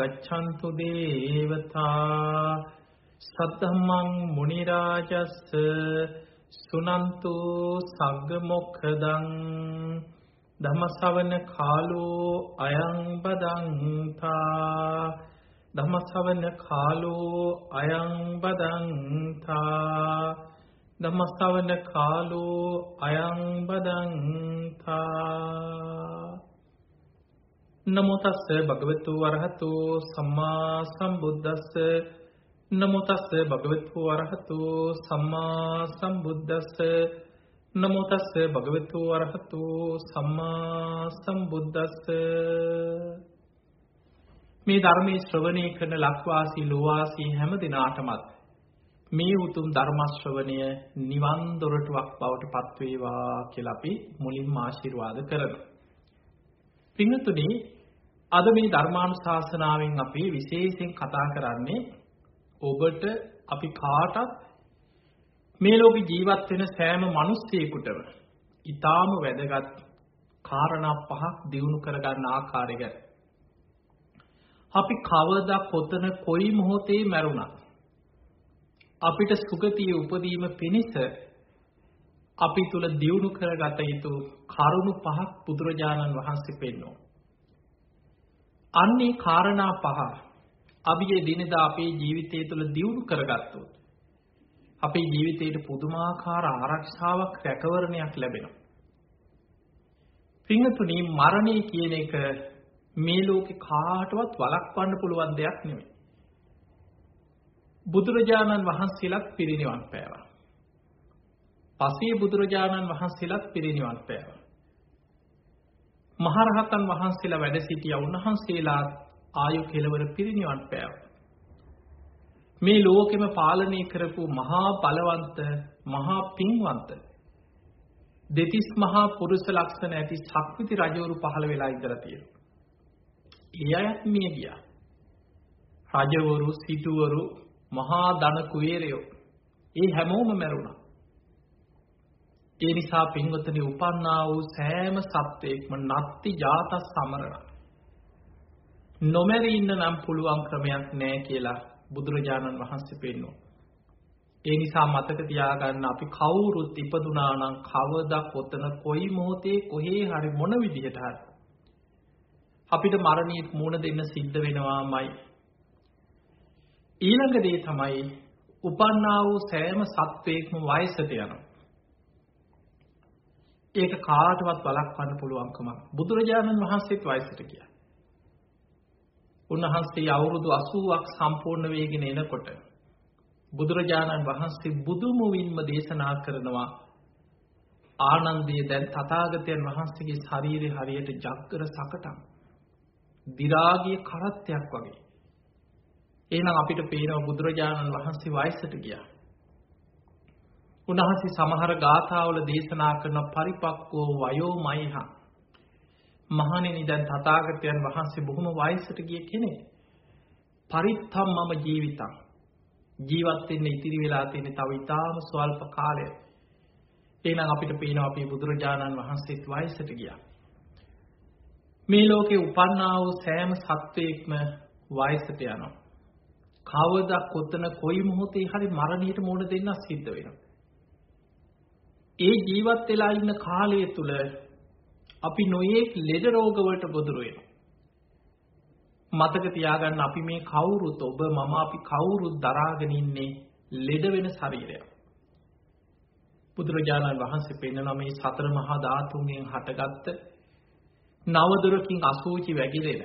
කාලේසු අත්‍රා ගච්ඡන්තු දේවතා සද්ධම්මං මුනි රාජස්ස සුනන්තු සග්ග මොක්ඛදං ධම්මසවන කාලෝ අයං බදන්තා ධම්මසවන කාලෝ අයං බදන්තා ධම්මසවන කාලෝ අයං බදන්තා නමෝ තස්ස භගවතු වරහතු සම්මා සම්බුද්දස්ස. නමෝ තස්ස භගවතු වරහතු සම්මා සම්බුද්දස්ස. නමෝ තස්ස භගවතු වරහතු සම්මා සම්බුද්දස්ස. මේ ධර්මයේ ශ්‍රවණය කරන ලක්වාසී ලෝවාසී හැම දිනාටමත් මේ උතුම් ධර්ම ශ්‍රවණය නිවන් දොරටුවක් බවට පත් වේවා කියලා අපි මුලින්ම ආශිර්වාද කරනවා. පින්තුනි අද මේ ධර්මානුශාසනාවෙන් අපි විශේෂයෙන් කතා කරන්නේ ඔබට අපි කාටත් මේ ලෝකේ ජීවත් වෙන සෑම මිනිස්සෙකුටම ඊටාම වැදගත් කාරණා පහක් දිනු කරගන්න ආකාරය ගැන. අපි කවදා කොතන කොයි මොහොතේ මැරුණා අපිට සුගතිය උපදීම පිණිස අපි තුල දියුණු කරගත යුතු කරුණු පහක් බුදුරජාණන් වහන්සේ පෙන්වනවා. අන්නේ කාරණා පහ අපි දිනදා අපේ ජීවිතය තුළ දියුණු කරගත්තොත් අපේ ජීවිතයට පුදුමාකාර ආරක්ෂාවක් රැකවරණයක් ලැබෙනවා. පිංහතුනි මරණය කියන එක මේ ලෝකෙ කාටවත් වලක්වන්න පුළුවන් දෙයක් නෙමෙයි. බුදුරජාණන් වහන්සේලත් පිරිනිවන් පෑවා. පසේ බුදුරජාණන් වහන්සේලත් පිරිනිවන් පෑවා. මහරහතන් වහන්සේලා වැඩ සිටිය උන්වහන්සේලා ආයු කෙලවර පිරිනිවන් පෑව. මේ ලෝකෙම පාලනය කරපු මහා බලවන්ත මහා පින්වන්ත දෙතිස් මහා පුරුෂ ලක්ෂණ ඇති සක්විති රජවරු පහළ වෙලා ඉඳලා තියෙනවා. ඒ අයත් මිය ගියා. රජවරු සිටුවරු මහා ධන කුවේරයෝ ඒ හැමෝම මැරුණා. ඒ නිසා පින්වතනි උපන්නා වූ සෑම සත්වයක්ම නත්ති ජාත සමරණ. නොමැරී ඉන්න නම් පුළුවන් ක්‍රමයක් නෑ කියලා බුදුරජාණන් වහන්සේ පෙන්වනවා. ඒ නිසා මතක තියාගන්න අපි කවුරුත් ඉපදුනා නම් කවදා කොතන කොයි මොහොතේ කොහේ හරි මොන විදිහට හරි අපිට මරණයට මුහුණ දෙන්න සිද්ධ වෙනවාමයි. ඊළඟ දේ තමයි උපන්නා වූ සෑම සත්වයක්ම වයසට යනවා. ඒක කාටවත් වළක්වන්න පුළුවන්කමක් බුදුරජාණන් වහන්සේත් වයසට ගියා. උන්වහන්සේ අවුරුදු 80ක් සම්පූර්ණ වෙගෙන එනකොට බුදුරජාණන් වහන්සේ බුදුමුවින්ම දේශනා කරනවා ආනන්දයේ දැන් තථාගතයන් වහන්සේගේ ශරීරය හරියට ජග්ගර සකටම් දි รา ගිය කරත්තයක් වගේ. එහෙනම් අපිට පේනවා බුදුරජාණන් වහන්සේ වයසට ගියා. උන්වහන්සේ සමහර ගාථාවල දේශනා කරන පරිපක්කෝ වයෝමයිහා මහණෙනි දැන් තථාගතයන් වහන්සේ බොහොම වයසට ගිය කෙනෙක්. පරිත්තම් මම ජීවිතං. ජීවත් වෙන්න ඉතිරි වෙලා තියෙන තව ඊටාම ස්වල්ප කාලය. එහෙනම් අපිට පේනවා අපි බුදුරජාණන් වහන්සේත් වයසට ගියා. මේ ලෝකේ උපන්නා වූ සෑම සත්වයක්ම වයසට යනවා. කවදා කොතන කොයි මොහොතේ හරි මරණයට මුහුණ දෙන්න සිද්ධ වෙනවා. ඒ ජීවත් වෙලා ඉන්න කාලය තුල අපි නොයේක් ලෙඩ රෝගවලට ගොදුරු වෙනවා. මතක තියාගන්න අපි මේ කවුරුත් ඔබ මම අපි කවුරුත් දරාගෙන ඉන්නේ ලෙඩ වෙන ශරීරයක්. බුදුරජාණන් වහන්සේ පෙන්වන මේ සතර මහා ධාතුන්ගෙන් හටගත්ත නවදොරකින් අසූචි වැగిරෙන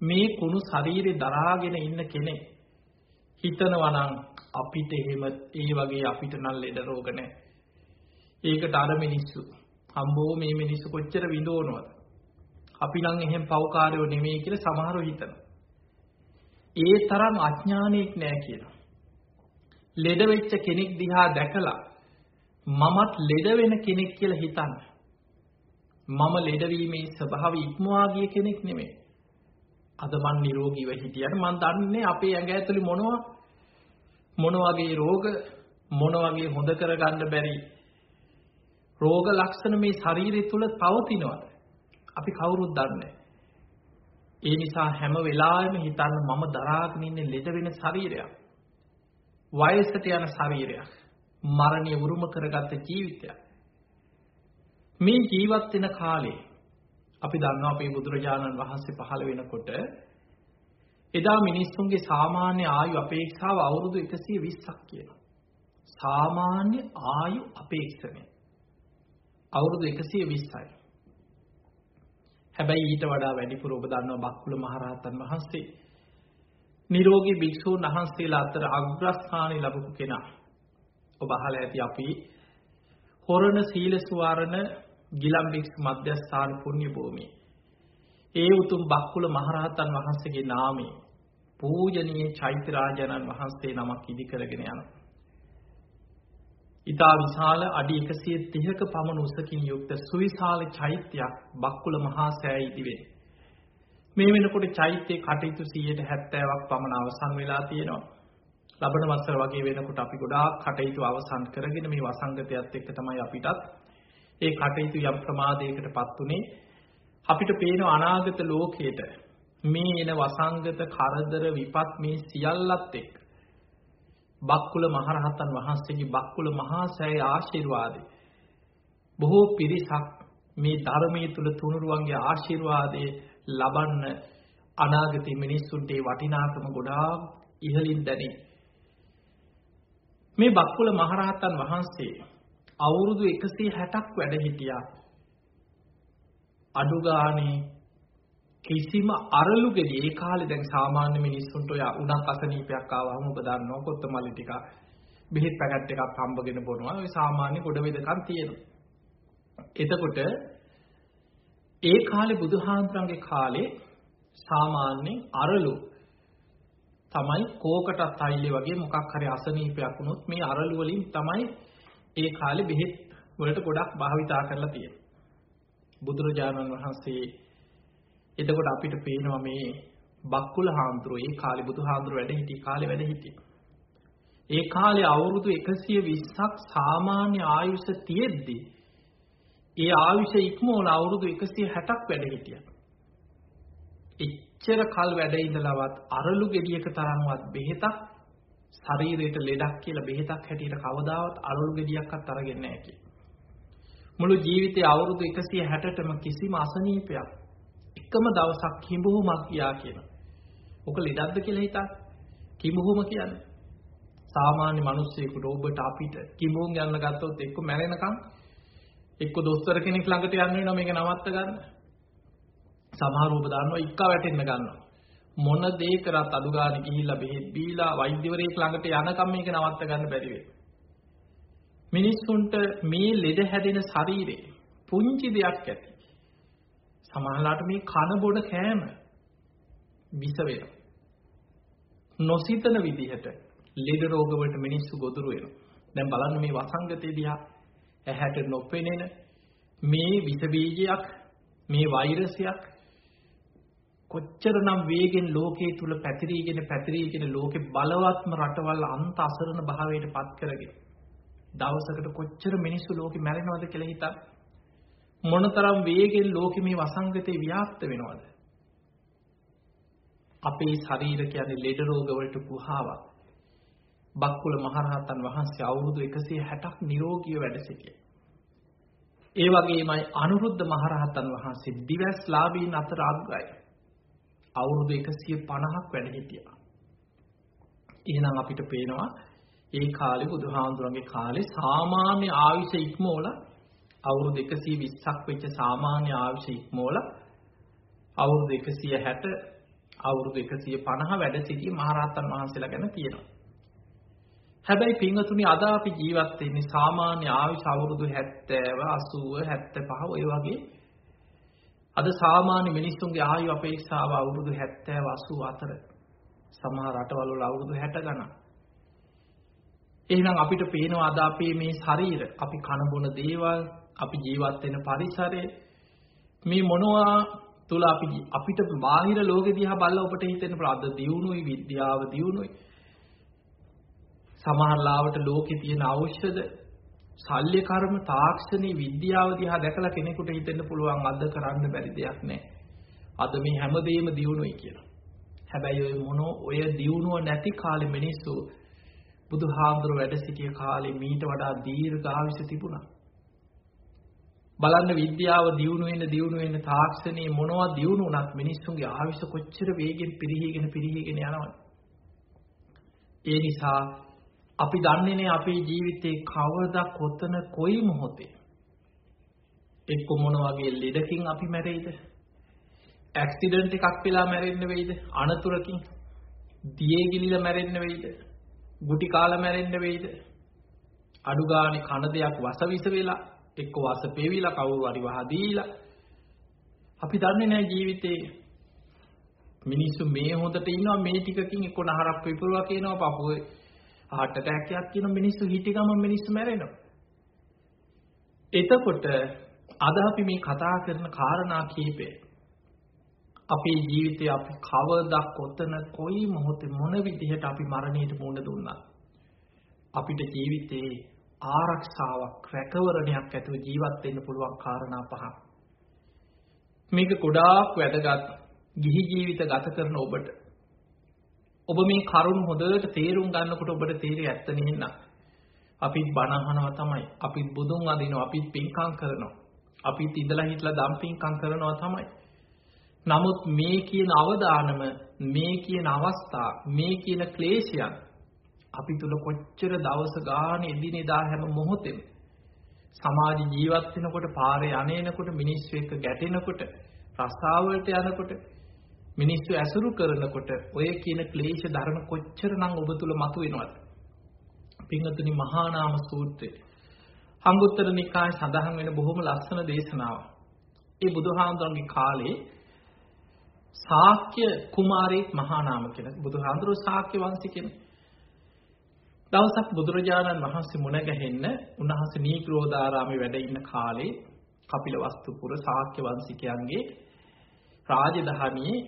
මේ කුණු ශරීරේ දරාගෙන ඉන්න කෙනෙක් හිතනවා නම් අපිට එහෙම ඒ වගේ අපිට නම් ලෙඩ රෝග නැහැ. ඒකට අර මිනිස්සු අම්බෝ මේ මිනිස්සු කොච්චර විඳවනවද? අපි නම් එහෙම පව්කාරයෝ නෙමෙයි කියලා සමහරව හිතනවා. ඒ තරම් අඥානෙක් නෑ කියලා. ලෙඩ වෙච්ච කෙනෙක් දිහා දැකලා මමත් ලෙඩ වෙන කෙනෙක් කියලා හිතන්න. මම ලෙඩවීමේ ස්වභාවය ඉක්මවා ගිය කෙනෙක් නෙමෙයි. අද මන් නිරෝගීව හිටියට මන් දන්නේ අපේ ඇඟ ඇතුලේ මොනවා මොන වගේ රෝග මොන වගේ හොඳ කරගන්න බැරි රෝග ලක්ෂණ මේ ශරීරය තුල පවතිනවද? අපි කවුරුත් දන්නේ ඒ නිසා හැම වෙලාවෙම හිතන්න මම දරාගෙන ඉන්නේ ලෙඩ වෙන ශරීරයක්. වයසට යන ශරීරයක්. මරණය උරුම කරගත්ත ජීවිතයක්. මේ ජීවත් වෙන කාලේ අපි දන්නවා අපේ බුදුරජාණන් වහන්සේ පහළ වෙනකොට එදා මිනිස්සුන්ගේ සාමාන්‍ය ආයු අපේක්ෂාව අවුරුදු 120ක් කියලා. සාමාන්‍ය ආයු අපේක්ෂණය. අවුරුදු 120යි. හැබැයි ඊට වඩා වැඩිපුර ඔබ දන්නවා බක්කුල මහරහතන් වහන්සේ නිරෝගී භික්ෂූන් වහන්සේලා අතර අග්‍රස්ථානය ලැබපු කෙනා. ඔබ අහලා ඇති අපි හොරණ සීල සුවාරණ ගිලම් භික්ෂු මධ්‍යස්ථාන පුණ්‍ය භූමිය. ඒ උතුම් බක්කුල මහරහතන් වහන්සේගේ නාමයෙන් පූජනීය චෛත්‍ය රාජානන් වහන්සේ නමක් ඉදි කරගෙන යනවා. ඉතා විශාල අඩි 130ක පමණ උසකින් යුක්ත සුවිශාල චෛත්‍යයක් බක්කුල මහා සෑය ඉදිවේ. මේ වෙනකොට චෛත්‍යයේ කටයුතු 170ක් පමණ අවසන් වෙලා තියෙනවා. ලබන වසර වගේ වෙනකොට අපි ගොඩාක් කටයුතු අවසන් කරගෙන මේ වසංගතයත් එක්ක තමයි අපිටත් ඒ කටයුතු යම් ප්‍රමාදයකටපත් උනේ. අපිට පේන අනාගත ලෝකයට මේ එන වසංගත කරදර විපත් මේ සියල්ලත් එක්ක බක්කුල මහරහතන් වහන්සේගේ බක්කුල මහා සෑය ආශිර්වාදය බොහෝ පිරිසක් මේ ධර්මයේ තුල තුනුරුවන්ගේ ආශිර්වාදයේ ලබන්න අනාගතේ මිනිස්සුන්ට ඒ වටිනාකම ගොඩාක් ඉහළින් දැනේ. මේ බක්කුල මහරහතන් වහන්සේ අවුරුදු 160ක් වැඩ හිටියා. අඩු ගානේ කිසිම අරලු ගෙඩි ඒ කාලේ දැන් සාමාන්‍ය මිනිස්සුන්ට ඔය උණක් අසනීපයක් ආවම ඔබ දන්නවා කොත්තමල්ලි ටික බෙහෙත් පැකට් එකක් හම්බගෙන බොනවා. ඔය සාමාන්‍ය ගොඩ වෙදකම් තියෙනවා. එතකොට ඒ කාලේ බුදුහාන්තරන්ගේ කාලේ සාමාන්‍යයෙන් අරලු තමයි කෝකටත් අයිලේ වගේ මොකක් හරි අසනීපයක් වුණොත් මේ අරලු වලින් තමයි ඒ කාලේ බෙහෙත් වලට ගොඩක් භාවිතා කරලා තියෙන්නේ. බුදුරජාණන් වහන්සේ එතකොට අපිට පේනවා මේ බක්කුල හාමුදුරුවෝ ඒ කාලේ බුදුහාමුදුරුවෝ වැඩ හිටි කාලේ වැඩ හිටියේ. ඒ කාලේ අවුරුදු 120ක් සාමාන්‍ය ආයුෂ තියෙද්දි ඒ ආයුෂ ඉක්මවල අවුරුදු 160ක් වැඩ හිටියා. එච්චර කල් වැඩ ඉඳලවත් අරලු ගෙඩියක තරම්වත් බෙහෙතක් ශරීරයට ලෙඩක් කියලා බෙහෙතක් හැටියට කවදාවත් අරලු ගෙඩියක්වත් අරගෙන නැහැ මුළු ජීවිතේ අවුරුදු 160ටම කිසිම අසනීපයක් එකම දවසක් කිඹුහුමක් ගියා කියන. ඔක ලෙඩක්ද කියලා හිතා. කිඹුහුම කියන්නේ. සාමාන්‍ය මිනිස්සෙකුට ඔබට අපිට කිඹුහුම් යන්න ගත්තොත් එක්ක මැරෙනකම් එක්ක දොස්තර කෙනෙක් ළඟට යන්න වෙනවා මේක නවත්ත ගන්න. සමහර ඔබ දන්නවා ඉක්ක වැටෙන්න ගන්නවා. මොන දේ කරත් අඩු ගන්න ගිහිල්ලා බෙහෙත් බීලා වෛද්‍යවරයෙක් ළඟට යනකම් මේක නවත්ත ගන්න බැරි වෙයි. මිනිස්සුන්ට මේ ලෙඩ හැදෙන ශරීරේ පුංචි දෙයක් ඇති. සමහරලාට මේ කන බොන කෑම විස වෙනවා. නොසිතන විදිහට ලෙඩ රෝග වලට මිනිස්සු ගොදුරු වෙනවා. දැන් බලන්න මේ වසංගතේ දිහා ඇහැට නොපෙනෙන මේ විස බීජයක් මේ වෛරසයක් කොච්චරනම් වේගෙන් ලෝකයේ තුල පැතිරීගෙන පැතිරීගෙන ලෝකේ බලවත්ම රටවල් අන්ත අසරණ භාවයට පත් කරගෙන දවසකට කොච්චර මිනිස්සු ලෝකෙ මැරෙනවද කියලා හිතා මොනතරම් වේගෙන් ලෝකෙ මේ වසංගතේ ව්‍යාප්ත වෙනවද? අපේ ශරීර කියන්නේ ලෙඩ රෝග වලට පුහාවක්. බක්කුල මහරහතන් වහන්සේ අවුරුදු 160ක් නිරෝගීව වැඩ සිටියා. ඒ වගේමයි අනුරුද්ධ මහරහතන් වහන්සේ දිවස්ලාභීන් අතර අග්‍රයි. අවුරුදු 150ක් වැඩ හිටියා. එහෙනම් අපිට පේනවා ඒ කාලේ බුදුහාමුදුරන්ගේ කාලේ සාමාන්‍ය ආයුෂ ඉක්මවලා අවුරුදු 120ක් වෙච්ච සාමාන්‍ය ආයුෂ ඉක්මවල අවුරුදු 160 අවුරුදු 150 වැඩ සිටි මහරහතන් වහන්සේලා ගැන කියනවා. හැබැයි පින්වතුනි අද අපි ජීවත් වෙන්නේ සාමාන්‍ය ආයුෂ අවුරුදු 70 80 75 ඔය වගේ අද සාමාන්‍ය මිනිස්සුන්ගේ ආයු අපේක්ෂාව අවුරුදු 70 80 අතර සමහර රටවල් වල අවුරුදු 60 ගණන්. එහෙනම් අපිට පේනවා අද අපේ මේ ශරීර අපි කන බොන දේවල් අපි ජීවත් වෙන පරිසරය මේ මොනවා තුල අපි අපිට බාහිර ලෝකෙ දිහා බලලා ඔබට හිතෙන්න පුළුවන් අද දියුණුයි විද්‍යාව දියුණුයි සමහර ලාවට ලෝකේ තියෙන ඖෂධ සල්්‍ය කර්ම තාක්ෂණී විද්‍යාව දිහා දැකලා කෙනෙකුට හිතෙන්න පුළුවන් අද කරන්න බැරි දෙයක් නෑ. අද මේ හැමදේම දියුණුවයි කියලා. හැබැයි ඔය මොනෝ ඔය දියුණුව නැති කාලෙ මිනිස්සු බුදුහාමුදුර වැඩ සිටිය කාලේ මීට වඩා දීර්ඝ ආයුෂ තිබුණා. බලන්න විද්‍යාව දියුණු වෙන දියුණු වෙන තාක්ෂණයේ මොනවා දියුණු වුණත් මිනිස්සුන්ගේ ආයුෂ කොච්චර වේගෙන් පිරිහීගෙන පිරිහීගෙන යනවද? ඒ නිසා අපි දන්නේ නැහැ අපේ ජීවිතේ කවදා කොතන කොයි මොහොතේ එක්ක මොන වගේ ලෙඩකින් අපි මැරෙයිද? ඇක්සිඩන්ට් එකක් වෙලා මැරෙන්න වෙයිද? අනතුරකින් දියේ ගිලිලා මැරෙන්න වෙයිද? ගුටි කාලා මැරෙන්න වෙයිද? අඩු ගානේ කන දෙයක් වසවිස වෙලා එක්ක වස පෙවිලා කවුරු හරි වහ දීලා. අපි දන්නේ නැහැ ජීවිතේ මිනිස්සු මේ හොඳට ඉන්නවා මේ ටිකකින් එක්ක නහරක් විපරුවා කියනවා පපුවේ heart attack එකක් කියන මිනිස්සු හිටි ගමන් මිනිස්සු මැරෙනවා. එතකොට අද අපි මේ කතා කරන කාරණා කීපය අපේ ජීවිතේ අපි කවදා කොතන කොයි මොහොතේ මොන විදිහට අපි මරණයට මුහුණ දුන්නා? අපිට ජීවිතේ ආරක්ෂාවක් රැකවරණයක් ඇතුව ජීවත් වෙන්න පුළුවන් කාරණා පහ. මේක ගොඩාක් වැදගත් ගිහි ජීවිත ගත කරන ඔබට. ඔබ මේ කරුණ හොඳට තේරුම් ගන්නකොට ඔබට තේරෙයි ඇත්ත නෙන්න අපිත් බණ අහනවා තමයි අපිත් බුදුන් අදිනවා අපිත් පින්කම් කරනවා. අපිත් ඉඳලා හිටලා දම් පින්කම් කරනවා තමයි. නමුත් මේ කියන අවදානම මේ කියන අවස්ථා මේ කියන ක්ලේශයන් අපි තුල කොච්චර දවස ගානේ එදිනෙදා හැම මොහොතෙම සමාජ ජීවත් වෙනකොට පාරේ අනේනකොට මිනිස්සු එක්ක ගැටෙනකොට රස්සාවලට යනකොට මිනිස්සු ඇසුරු කරනකොට ඔය කියන ක්ලේශ ධර්ම කොච්චරනම් ඔබ තුල මතුවෙනවද? පින්වතුනි මහා නාම සූත්‍රය. අංගුත්තර නිකායේ සඳහන් වෙන බොහොම ලස්සන දේශනාවක්. ඒ බුදුහාමුදුරන්ගේ කාලේ ශාක්‍ය කුමාරයෙක් මහා නාම කියලා. බුදුහාමුදුරුවෝ ශාක්‍ය වංශිකෙනේ. දවසක් බුදුරජාණන් වහන්සේ මුණ ගැහෙන්න උන්වහන්සේ නීග්‍රෝධාරාමේ වැඩ ඉන්න කාලේ කපිලවස්තුපුර ශාක්‍ය වංශිකයන්ගේ රාජධානියේ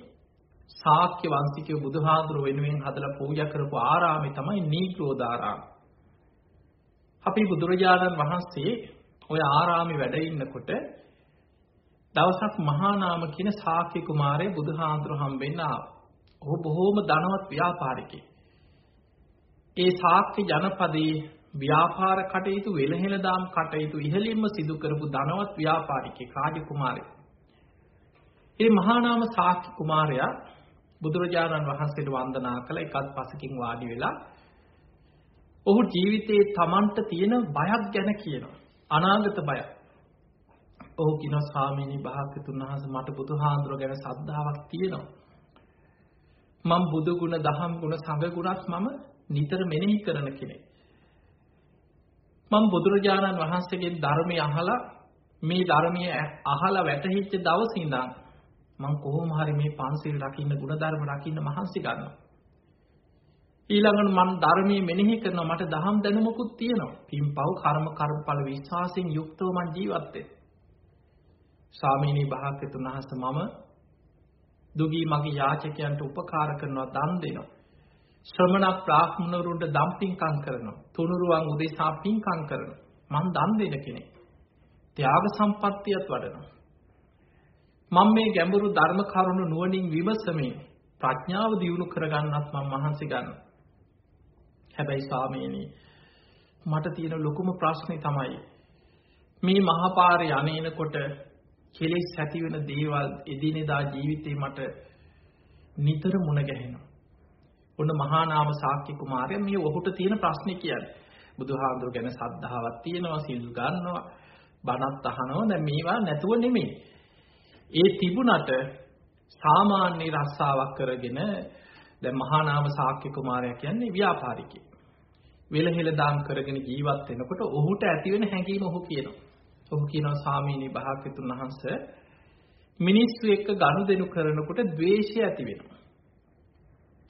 ශාක්‍ය වංශිකයෝ බුදුහාඳුර වෙනුවෙන් හදලා පූජා කරපු ආරාමේ තමයි නීග්‍රෝධාරාම. අපි බුදුරජාණන් වහන්සේ ওই ආරාමේ වැඩ ඉන්නකොට දවසක් මහා නාම කියන ශාක්‍ය කුමාරය බුදුහාඳුර හම්බෙන්න ආවා. ඔහු බොහෝම ධනවත් ව්‍යාපාරිකයෙක්. ඒ ශාක්‍ය ජනපදයේ ව්‍යාපාර කටයුතු වෙළහෙළදාම් කටයුතු ඉහළින්ම සිදු කරපු ධනවත් ව්‍යාපාරිකයෙක් රාජකුමාරයෙක්. ඒ මහා නාම ශාක්‍ය කුමාරයා බුදුරජාණන් වහන්සේට වන්දනා කළ එකත් පසකින් වාඩි වෙලා ඔහු ජීවිතේ Tamanට තියෙන බයක් ගැන කියනවා. අනාගත බය. ඔහු කියනවා ස්වාමීනි භාග්‍යතුන් වහන්සේ මට බුදුහාඳුර ගැන සද්ධාාවක් තියෙනවා. මම බුදු ගුණ දහම් ගුණ සංඝ ගුණත් මම නිතර මෙනෙහි කරන කෙනෙක්. මම බුදුරජාණන් වහන්සේගේ ධර්මය අහලා මේ ධර්මය අහලා වැටහිච්ච දවසේ ඉඳන් මම කොහොම හරි මේ පන්සිල් රකින්න ගුණධර්ම රකින්න මහන්සි ගන්නවා. ඊළඟට මම ධර්මයේ මෙනෙහි කරනවා මට දහම් දැනුමකුත් තියෙනවා. පින්පව් කර්ම කර්මඵල විශ්වාසයෙන් යුක්තව මම ජීවත් වෙනවා. ස්වාමීනි භාග්‍යතුන් වහන්සේ මම දුගී මගේ යාචකයන්ට උපකාර කරනවා දන් දෙනවා. ශ්‍රමණ බ්‍රාහ්මණවරුන්ට දම් පින්කම් කරනවා. තුනුරුවන් උදෙසා පින්කම් කරනවා. මං දන් දෙන කෙනෙක්. ත්‍යාග සම්පත්තියත් වඩනවා. මම මේ ගැඹුරු ධර්ම කරුණු නුවණින් විමසමින් ප්‍රඥාව දියුණු කරගන්නත් මම මහන්සි ගන්නවා. හැබැයි ස්වාමීනි මට තියෙන ලොකුම ප්‍රශ්නේ තමයි මේ මහපාරේ යන්නේනකොට කෙලෙස් ඇති වෙන දේවල් එදිනෙදා ජීවිතේ මට නිතර මුණ ගැහෙනවා. ඔන්න මහා නාම ශාක්‍ය කුමාරයා මේ ඔහුට තියෙන ප්‍රශ්නේ කියන්නේ. බුදුහාමුදුර ගැන සද්ධාවක් තියෙනවා, සිල් ගන්නවා, බණත් අහනවා. දැන් මේවා නැතුව නෙමෙයි. ඒ තිබුණට සාමාන්‍ය රස්සාවක් කරගෙන දැන් මහා නාම ශාක්‍ය කුමාරයා කියන්නේ ව්‍යාපාරිකයෙක්. වෙලහෙල දාම් කරගෙන ජීවත් වෙනකොට ඔහුට ඇති වෙන හැඟීම ඔහු කියනවා. ඔහු කියනවා සාමීනි භාග්‍යතුන් වහන්සේ මිනිස්සු එක්ක ගනුදෙනු කරනකොට ද්වේෂය ඇති වෙනවා.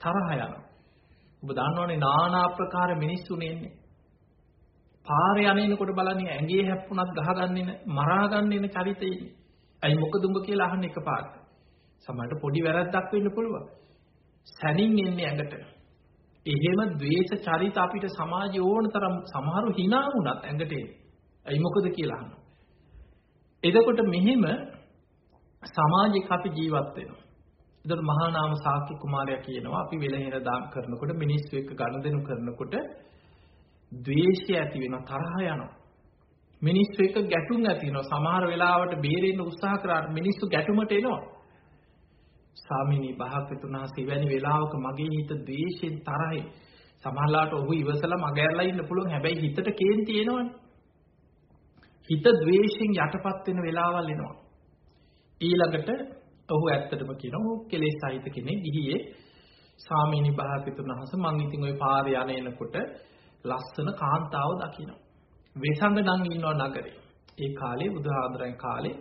තරහ යනවා. ඔබ දන්නවනේ নানা ආකාර මිනිස්සුනේ ඉන්නේ. පාරේ යන්නේනකොට බලන්නේ ඇඟේ හැප්පුණත් ගහගන්නේ නැ මරාගන්නේ නැ චරිතේ ඉන්නේ. ඇයි මොකද උඹ කියලා අහන්නේ එකපාරට. සමහරට පොඩි වැරද්දක් වෙන්න පුළුවන්. සැනින් එන්නේ ඇඟට. එහෙම ද්වේෂ චරිත අපිට සමාජයේ ඕන තරම් සමහරු hina වුණත් ඇඟට එන්නේ. ඇයි මොකද කියලා අහනවා. එතකොට මෙහෙම සමාජයක අපි ජීවත් වෙනවා. එතකොට මහා නාම සාක්‍ය කුමාරයා කියනවා අපි වෙලහෙන දාම් කරනකොට මිනිස්සු එක්ක ගනුදෙනු කරනකොට ද්වේෂය ඇති වෙනවා තරහ යනවා. මිනිස්සු එක්ක ගැටුම් ඇති වෙනවා. සමහර වෙලාවට බේරෙන්න උත්සාහ කරාට මිනිස්සු ගැටුමට එනවා. ස්වාමිනී භාග්‍යතුන් වහන්සේ වැනි වෙලාවක මගේ හිත ද්වේෂයෙන් තරහින් සමහරලාට ඔහු ඉවසලා මගහැරලා ඉන්න පුළුවන් හැබැයි හිතට කේන්ති එනවනේ. හිත ද්වේෂයෙන් යටපත් වෙන වෙලාවල් එනවා. ඊළඟට ඔහු ඇත්තටම කියනවා ඔහු කෙලෙස් සහිත කෙනෙක් ගිහියේ සාමීනි භාග්‍යතුන් වහන්සේ මං ඉතින් ওই පාරේ යන එනකොට ලස්සන කාන්තාව දකිනවා. වෙසඟ නම් ඉන්නවා නගරේ. ඒ කාලේ බුදුහාඳුරන් කාලේ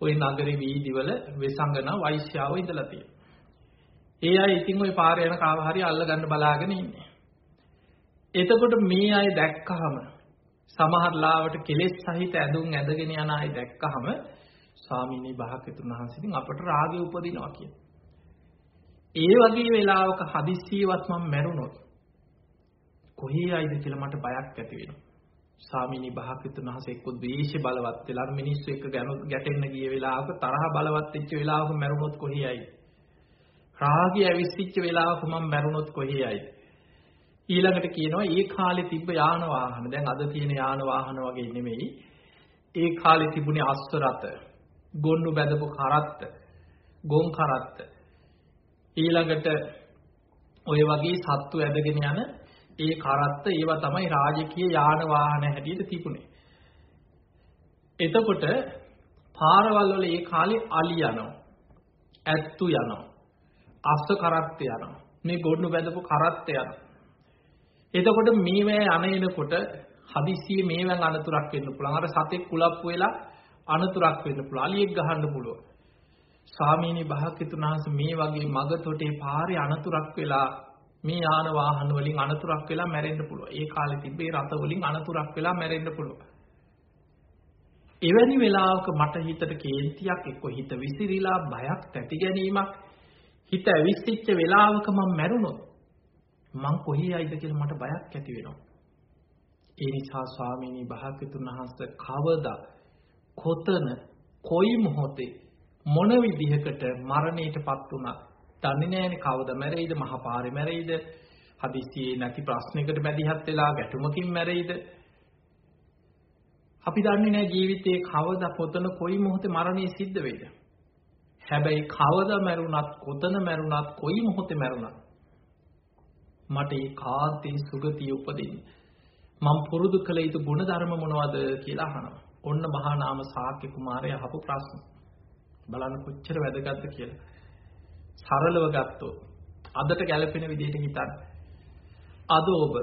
ওই නගරේ වීදිවල වෙසඟන වෛශ්‍යාව ඉඳලා තියෙනවා. ඒ අය ඉතින් ওই පාරේ යන කාව හරි අල්ල ගන්න බලාගෙන ඉන්නේ. එතකොට මේ අය දැක්කහම සමහර ලාවට කෙලෙස් සහිත ඇඳුම් ඇඳගෙන යන අය දැක්කහම ස්වාමීනි භාග්‍යතුන් වහන්සේගෙන් අපට රාගය උපදිනවා කියන. ඒ වගේ වෙලාවක හදිස්සියවත් මම මැරුණොත් කොහේ ආයිද කියලා මට බයක් ඇති වෙනවා. ස්වාමීනි භාග්‍යතුන් වහන්සේ එක්ක ද්වේෂ බලවත් වෙලා මිනිස්සු එක්ක ගැටෙන්න ගිය වෙලාවක තරහ බලවත් වෙච්ච වෙලාවක මැරුණොත් කොහේ ආයිද? රාගය ඇවිස්සිච්ච වෙලාවක මම මැරුණොත් කොහේ ආයිද? ඊළඟට කියනවා ඒ කාලේ තිබ්බ යාන වාහන දැන් අද තියෙන යාන වාහන වගේ නෙමෙයි ඒ කාලේ තිබුණේ අස්ස රත ගොන්නු බැදපු කරත්ත ගොන් කරත්ත. ඊළඟට ඔය වගේ සත්තු ඇදගෙන යන ඒ කරත්ත ඒවා තමයි රාජකීය යාන වාහන හැටියට තිබුණේ. එතකොට පාරවල් වල ඒ කාලේ අලි යනවා ඇත්තු යනවා අස්ස කරත්ත යනවා. මේ ගොන්නු බැදපු කරත්ත යනවා. එතකොට මේවැ අනේනකොට හදිසියේ මේවන් අනතුරක් වෙන්න පුළුවන්. අර සතෙක් කුලප්පු වෙලා අනතුරක් වෙන්න පුළුවන්. අලියෙක් ගහන්න පුළුවන්. ස්වාමීනි භාග්‍යතුන් වහන්සේ මේ වගේ මග තොටේ පාරේ අනතුරක් වෙලා මේ යාන වාහන වලින් අනතුරක් වෙලා මැරෙන්න පුළුවන්. ඒ කාලේ තිබ්බේ රත වලින් අනතුරක් වෙලා මැරෙන්න පුළුවන්. එවැනි වෙලාවක මට හිතට කේන්තියක් එක්ක හිත විසිරීලා බයක් තැති ගැනීමක් හිත ඇවිස්සිච්ච වෙලාවක මම මැරුණොත් මං කොහේ යයිද කියලා මට බයක් ඇති වෙනවා. ඒ නිසා ස්වාමීනි භාග්‍යතුන් වහන්සේ කවදා කොතන කොයි මොහොතේ මොන විදිහකට මරණයටපත් වුණා? දන්නේ නැහැනේ කවද මැරෙයිද මහපාරේ මැරෙයිද? හදිස්සියේ නැති ප්‍රශ්නයකට බැදිහත් වෙලා ගැටුමකින් මැරෙයිද? අපි දන්නේ නැහැ ජීවිතේ කවද කොතන කොයි මොහොතේ මරණය සිද්ධ වෙයිද? හැබැයි කවද මැරුණත් කොතන මැරුණත් කොයි මොහොතේ මැරුණත් මට ඒ කාන්තේ සුගතිය උපදින්න. මම පුරුදු කළ යුතු ගුණ ධර්ම මොනවද කියලා අහනවා. ඔන්න මහා නාම සාක්‍ය කුමාරයා අහපු ප්‍රශ්න. බලන්න කොච්චර වැදගත්ද කියලා. සරලව ගත්තොත් අදට ගැලපෙන විදිහට හිතන්න. අද ඔබ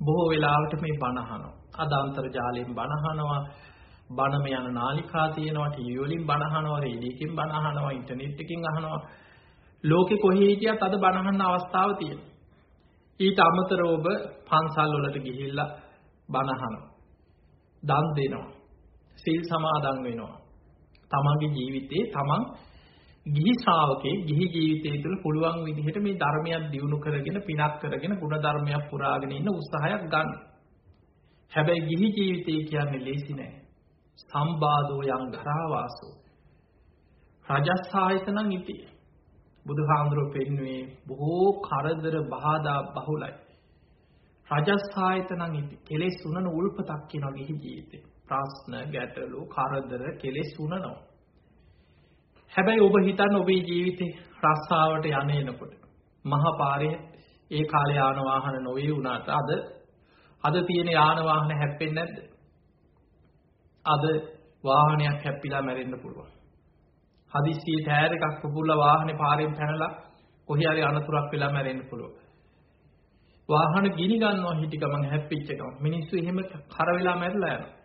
බොහෝ වෙලාවට මේ බණ අහනවා. අද අන්තර්ජාලයෙන් බණ අහනවා. බණම යන නාලිකා තියෙනවා, ටීවී වලින් බණ අහනවා, රේඩියෝ එකෙන් බණ අහනවා, ඉන්ටර්නෙට් එකෙන් අහනවා. ලෝකේ කොහේ හිටියත් අද බණ අහන්න අවස්ථාව තියෙනවා. ඊට අමතරව ඔබ පන්සල් වලට ගිහිල්ලා බණ අහනවා. දන් දෙනවා. සීල් සමාදන් වෙනවා. තමන්ගේ ජීවිතේ තමන් ගිහි ශ්‍රාවකේ ගිහි ජීවිතය තුළ පුළුවන් විදිහට මේ ධර්මයක් දියුණු කරගෙන පිනක් කරගෙන ගුණ ධර්මයක් පුරාගෙන ඉන්න උත්සාහයක් ගන්න. හැබැයි ගිහි ජීවිතය කියන්නේ ලේසි නෑ. සම්බාධෝ යං ධරාවාසෝ. රජස්සායතනං ඉතියි. බුදුහාමුදුරුවෝ පෙන්වුවේ බොහෝ කරදර බාධා බහුලයි. රජස්සායතනං ඉති කෙලෙස් උනන උල්පතක් කියනවා ගිහි ජීවිතේ. ප්‍රශ්න, ගැටලු, කරදර කෙලෙස් උනනවා. හැබැයි ඔබ හිතන්න ඔබේ ජීවිතේ රස්සාවට යන්නේනකොට මහා පාරේ ඒ කාලේ යාන වාහන නොවේ වුණාට අද අද තියෙන යාන වාහන හැප්පෙන්නේ නැද්ද? අද වාහනයක් හැප්පිලා මැරෙන්න පුළුවන්. හදිස්සියේ ටයර් එකක් පුපුරලා වාහනේ පාරෙන් පැනලා කොහේ හරි අනතුරක් වෙලා මැරෙන්න පුළුවන්. වාහන ගිනි ගන්නවා හිටි ගමන් හැප්පිච්ච ගමන් මිනිස්සු එහෙම කර වෙලා මැරලා යනවා.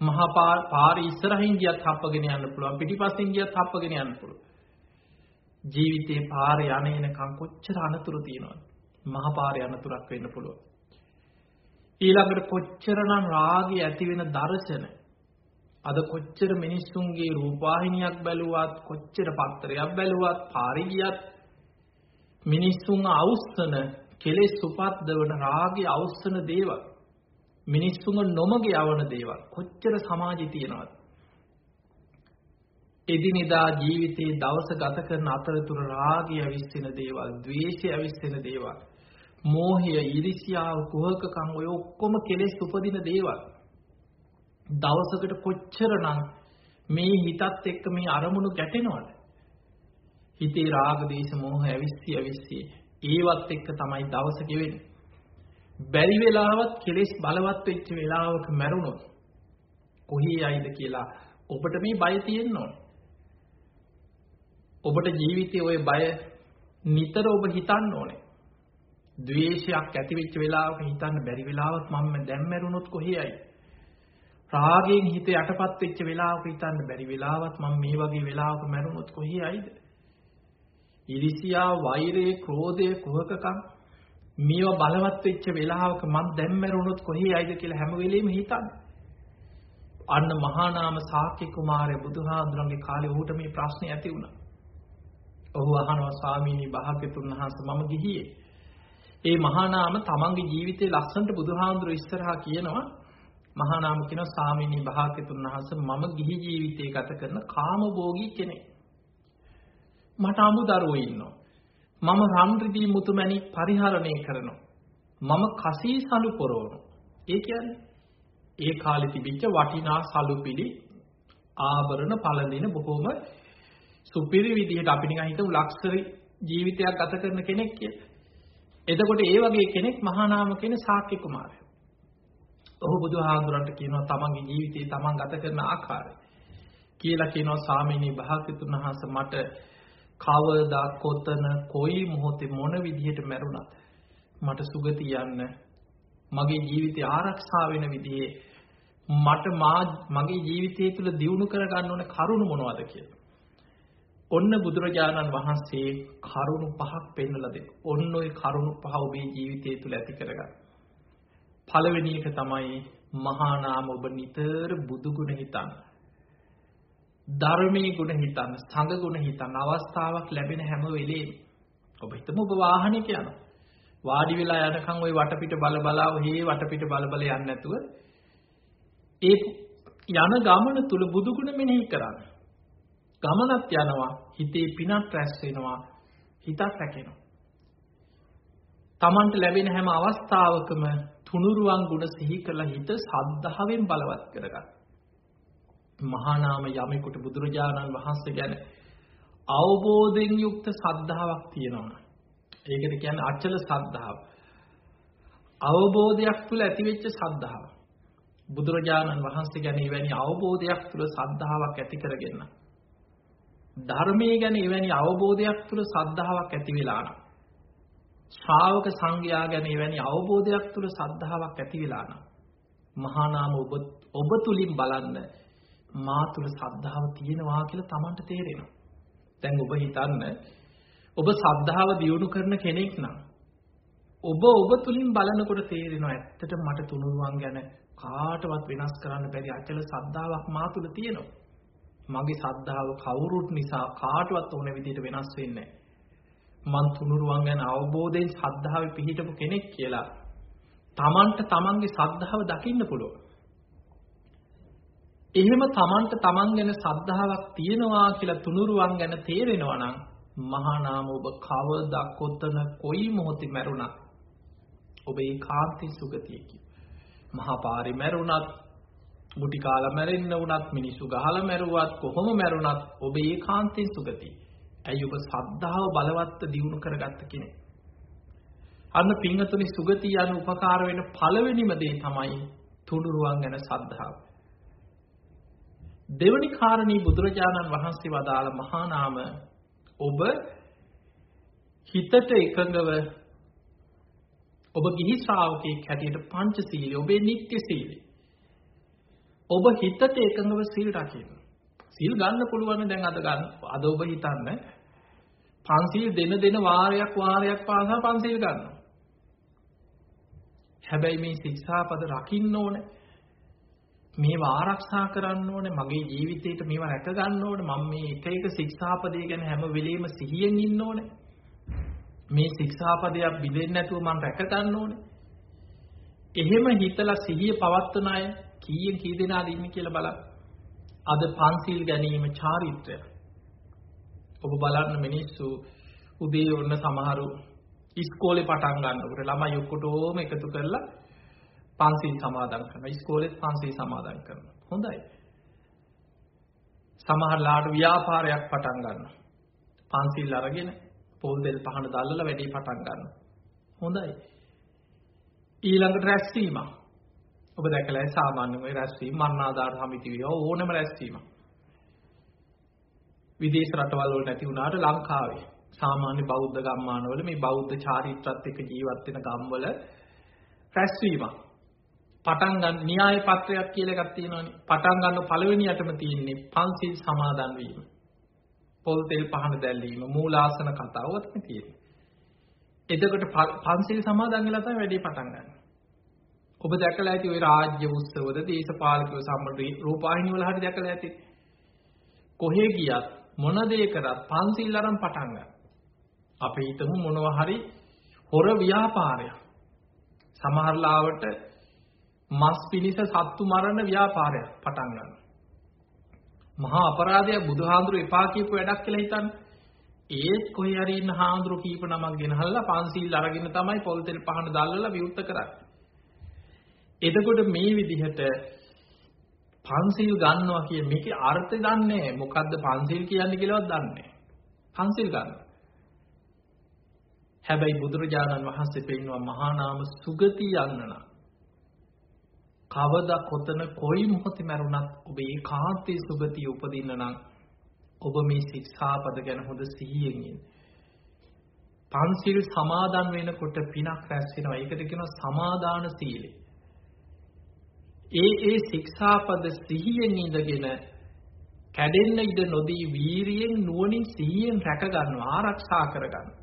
මහා පාරේ ඉස්සරහින් ගියත් හප්පගෙන යන්න පුළුවන් පිටිපස්සෙන් ගියත් හප්පගෙන යන්න පුළුවන්. ජීවිතේ පාරේ යන්නේනකම් කොච්චර අනතුරු තියෙනවද? මහා පාරේ අනතුරක් වෙන්න පුළුවන්. ඊළඟට කොච්චරනම් රාගය ඇති වෙන දර්ශන අද කොච්චර මිනිස්සුන්ගේ රූපවාහිනියක් බැලුවත් කොච්චර පත්තරයක් බැලුවත් පාරි ගියත් මිනිස්සුන් අවුස්සන කෙලෙස් උපද්දවන රාගය අවුස්සන දේවල් මිනිස්සුම නොමග යවන දේවල්. කොච්චර සමාජි තියෙනවද? එදිනෙදා ජීවිතයේ දවස ගත කරන අතරතුර රාගය ඇවිස්සෙන දේවල් ද්වේෂය ඇවිස්සෙන දේවල් මෝහය ඉරිසියාව කුහකකම් ඔය ඔක්කොම කෙලෙස් උපදින දේවල්. දවසකට කොච්චරනම් මේ හිතත් එක්ක මේ අරමුණු ගැටෙනවද? හිතේ රාග දේශ මෝහ ඇවිස්සි ඇවිස්සි ඒවත් එක්ක තමයි දවස ගෙවෙන්නේ. බැරි වෙලාවත් කෙලෙස් බලවත් වෙච්ච වෙලාවක මැරුණොත් කොහේ යයිද කියලා ඔබට මේ බය තියෙන්න ඕන. ඔබට ජීවිතයේ ওই බය නිතර ඔබ හිතන්න ඕනේ. ද්වේෂයක් ඇති වෙච්ච වෙලාවක හිතන්න බැරි වෙලාවත් මම දැන් මැරුණොත් කොහේ යයිද? රාගයෙන් හිත යටපත් වෙච්ච වෙලාවක හිතන්න බැරි වෙලාවත් මම මේ වගේ වෙලාවක මැරුණොත් කොහේ යයිද? ඉරිසියා, වෛරය, ක්‍රෝධය, කුහකකම් මේව බලවත් වෙච්ච වෙලාවක මං දැන් මැරුණොත් කොහේ යයිද කියලා හැම වෙලෙම හිතන්නේ. අන්න මහා නාම සාක්‍ය කුමාරය බුදුහාඳුරන්ගේ කාලේ ඌට මේ ප්‍රශ්නේ ඇති වුණා. ඔහු අහනවා ස්වාමීනි භාග්‍යතුන් වහන්සේ මම ගිහියේ. ඒ මහා නාම තමන්ගේ ජීවිතේ ලස්සනට බුදුහාඳුර ඉස්සරහා කියනවා මහා නාම කියනවා ස්වාමීනි භාග්‍යතුන් වහන්සේ මම ගිහි ජීවිතේ ගත කරන කාමභෝගී කෙනෙක්. මට අමු දරුවෝ ඉන්නවා. මම රන් රිදී මුතුමැණි පරිහරණය කරනවා. මම කසී සලු පොරවනවා. ඒ කියන්නේ ඒ කාලේ තිබිච්ච වටිනා සලුපිලි ආභරණ පළඳින බොහොම සුපිරි විදිහට අපි නිකන් හිතමු ලක්ෂරි ජීවිතයක් ගත කරන කෙනෙක් කියලා. එතකොට ඒ වගේ කෙනෙක් මහා නාම කියන ශාක්‍ය කුමාරයා. ඔහු බුදුහාඳුරන්ට කියනවා තමන්ගේ ජීවිතේ තමන් ගත කරන ආකාරය. කියලා කියනවා ස්වාමීනි භාග්‍යතුන් වහන්සේ මට කවදා කොතන කොයි මොහොතේ මොන විදිහට මැරුණත් මට සුගති යන්න මගේ ජීවිතය ආරක්ෂා වෙන විදිහේ මට මගේ ජීවිතය තුළ දියුණු කරගන්න ඕන කරුණු මොනවද කියලා. ඔන්න බුදුරජාණන් වහන්සේ කරුණු පහක් පෙන්වලා දෙන්න. ඔන්න ඔය කරුණු පහ ඔබේ ජීවිතය තුළ ඇති කරගන්න. පළවෙනි එක තමයි මහා නාම ඔබ නිතර බුදු ගුණ හිතන්න. ධර්මයේ ගුණ හිතන්න, සංඝ ගුණ හිතන්න අවස්ථාවක් ලැබෙන හැම වෙලේම ඔබ හිතමු ඔබ වාහනයක යනවා. වාඩි වෙලා යනකම් ওই වටපිට බල බලා ඔහේ වටපිට බල බල යන්නේ නැතුව ඒ යන ගමන තුල බුදු ගුණ මෙනෙහි කරන්න. ගමනක් යනවා හිතේ පිනක් රැස් වෙනවා හිතක් රැකෙනවා. Tamanට ලැබෙන හැම අවස්ථාවකම තුනුරුවන් ගුණ සිහි කරලා හිත සද්ධාවෙන් බලවත් කරගන්න. මහා නාම යමෙකුට බුදුරජාණන් වහන්සේ ගැන අවබෝධයෙන් යුක්ත සද්ධාාවක් තියෙනවා. ඒකට කියන්නේ අචල සද්ධාව. අවබෝධයක් තුළ ඇතිවෙච්ච සද්ධාව. බුදුරජාණන් වහන්සේ ගැන එවැනි අවබෝධයක් තුළ සද්ධාාවක් ඇති කරගන්න. ධර්මයේ ගැන එවැනි අවබෝධයක් තුළ සද්ධාාවක් ඇති වෙලා නම් ශ්‍රාවක සංඝයා ගැන එවැනි අවබෝධයක් තුළ සද්ධාාවක් ඇති වෙලා නම් මහා නාම ඔබ ඔබ තුලින් බලන්න මා තුල සද්ධාව තියෙනවා කියලා Tamanට තේරෙනවා. දැන් ඔබ හිතන්න ඔබ සද්ධාව දියුණු කරන කෙනෙක් නම් ඔබ ඔබ තුලින් බලනකොට තේරෙනවා ඇත්තට මට තුනුරුවන් ගැන කාටවත් වෙනස් කරන්න බැරි අචල සද්ධාාවක් මා තුල තියෙනවා. මගේ සද්ධාව කවුරුත් නිසා කාටවත් ඕන විදිහට වෙනස් වෙන්නේ මං තුනුරුවන් ගැන අවබෝධයෙන් සද්ධාවේ පිහිටපු කෙනෙක් කියලා තමන්ට තමන්ගේ සද්ධාව දකින්න පුළුවන්. එහෙම තමන්ට තමන් ගැන සද්ධාාවක් තියෙනවා කියලා තුනුරුවන් ගැන තේරෙනවා නම් මහා නාම ඔබ කවදා කොතන කොයි මොහොතේ මැරුණත් ඔබ ඒකාන්තී සුගතියකි. මහා පාරි මැරුණත් මුටි කාලා මැරෙන්න වුණත් මිනිස්සු ගහලා මැරුවත් කොහොම මැරුණත් ඔබ ඒකාන්තී සුගතිය. ඇයි ඔබ සද්ධාව බලවත් දියුණු කරගත්ත කෙනෙක්. අන්න පිංගතුනි සුගතිය යන උපකාර වෙන පළවෙනිම දේ තමයි තුනුරුවන් ගැන සද්ධාව. දෙවනි කාරණී බුදුරජාණන් වහන්සේ වදාළ මහා නාම ඔබ හිතට එකඟව ඔබ ගිහි ශ්‍රාවකයෙක් හැටියට පංචශීලයේ ඔබේ නිත්‍ය සීලය. ඔබ හිතට එකඟව සීල් රකින්න. සීල් ගන්න පුළුවන් දැන් අද ගන්න. අද ඔබ හිතන්න පන්සීල් දෙන දෙන වාරයක් වාරයක් පාසා පන්සීල් ගන්නවා. හැබැයි මේ ශික්ෂාපද රකින්න ඕනේ. මේවා ආරක්ෂා කරන්න ඕනේ මගේ ජීවිතේට මේවා රැක ගන්න ඕනේ මම මේ එක එක ශික්ෂාපදේ ගැන හැම වෙලෙම සිහියෙන් ඉන්න ඕනේ මේ ශික්ෂාපදයක් බිඳෙන්නේ නැතුව මම රැක ගන්න ඕනේ එහෙම හිතලා සිහිය පවත්වන අය කීයෙන් කී දෙනාද ඉන්නේ කියලා බලන්න. අද පන්සිල් ගැනීම චාරිත්‍රය. ඔබ බලන්න මිනිස්සු උදේ ඔන්න සමහරු ඉස්කෝලේ පටන් ගන්නකොට ළමයි ඔක්කොටම එකතු කරලා පන්සිල් සමාදන් කරනවා. ඉස්කෝලේත් පන්සිල් සමාදන් කරනවා. හොඳයි. සමහරලාට ව්‍යාපාරයක් පටන් ගන්නවා. පන්සිල් අරගෙන පොල් දෙල් පහන දැල්ලලා වැඩේ පටන් ගන්නවා. හොඳයි. ඊළඟට රැස්වීමක්. ඔබ දැකලා සාමාන්‍ය මේ රැස්වීම මරණාධාර සමිති විය ඕනම රැස්වීමක්. විදේශ රටවල් වල නැති වුණාට ලංකාවේ සාමාන්‍ය බෞද්ධ ගම්මානවල මේ බෞද්ධ චාරිත්‍රාත් එක්ක ජීවත් වෙන ගම්වල රැස්වීමක්. පටන් ගන්න න්‍යාය පත්‍රයක් කියලා එකක් තියෙනවානේ. පටන් ගන්න පළවෙනියටම තියෙන්නේ පන්සිල් සමාදන් වීම. පොල් තෙල් පහන දැල්වීම, මූලාසන කතාවත් තියෙන්නේ. එතකොට පන්සිල් සමාදන් වෙලා තමයි වැඩේ පටන් ගන්න. ඔබ දැකලා ඇති ওই රාජ්‍ය උත්සවද දේශපාලකව සම්බන්ධ රූපවාහිනී වල හරි දැකලා ඇති. කොහේ ගියත් මොන දේ කරත් පන්සිල් අරන් පටන් ගන්න. අපි හිතමු මොනවා හරි හොර ව්‍යාපාරයක්. සමහරලාවට මස් පිනිස සත්තු මරණ ව්‍යාපාරයක් පටන් ගන්න. මහා අපරාධයක් බුදුහාඳුරු එපා කියපු වැඩක් කියලා හිතන්න. ඒත් කොහේ හරි ඉන්න හාඳුරු කීප නමක් ගෙනහල්ලා පන්සිල් අරගෙන තමයි පොල් තෙල් පහන දැල්ලලා විවුර්ත කරන්නේ. එතකොට මේ විදිහට පන්සිල් ගන්නවා කිය මේකේ අර්ථය දන්නේ මොකද්ද පන්සිල් කියන්නේ කියලාවත් දන්නේ පන්සිල් ගන්න. හැබැයි බුදුරජාණන් වහන්සේ පෙන්වුවා මහා නාම සුගති යන්නන. කවදා කොතන කොයි මොහොතේ මරුණත් ඔබ ඒකාන්තයේ සුගතිය උපදින්න නම් ඔබ මේ ශික්ෂාපද ගැන හොඳ සිහියෙන් ඉන්න. පන්සිල් සමාදන් වෙනකොට පිනක් රැස් වෙනවා. ඒකට කියනවා සමාදාන සීලය. ඒ ඒ ශික්ෂාපද සිහියෙන් ඉඳගෙන කැඩෙන්න ඉඩ නොදී වීරියෙන් නුවණින් සිහියෙන් රැක ගන්නවා ආරක්ෂා කර ගන්නවා.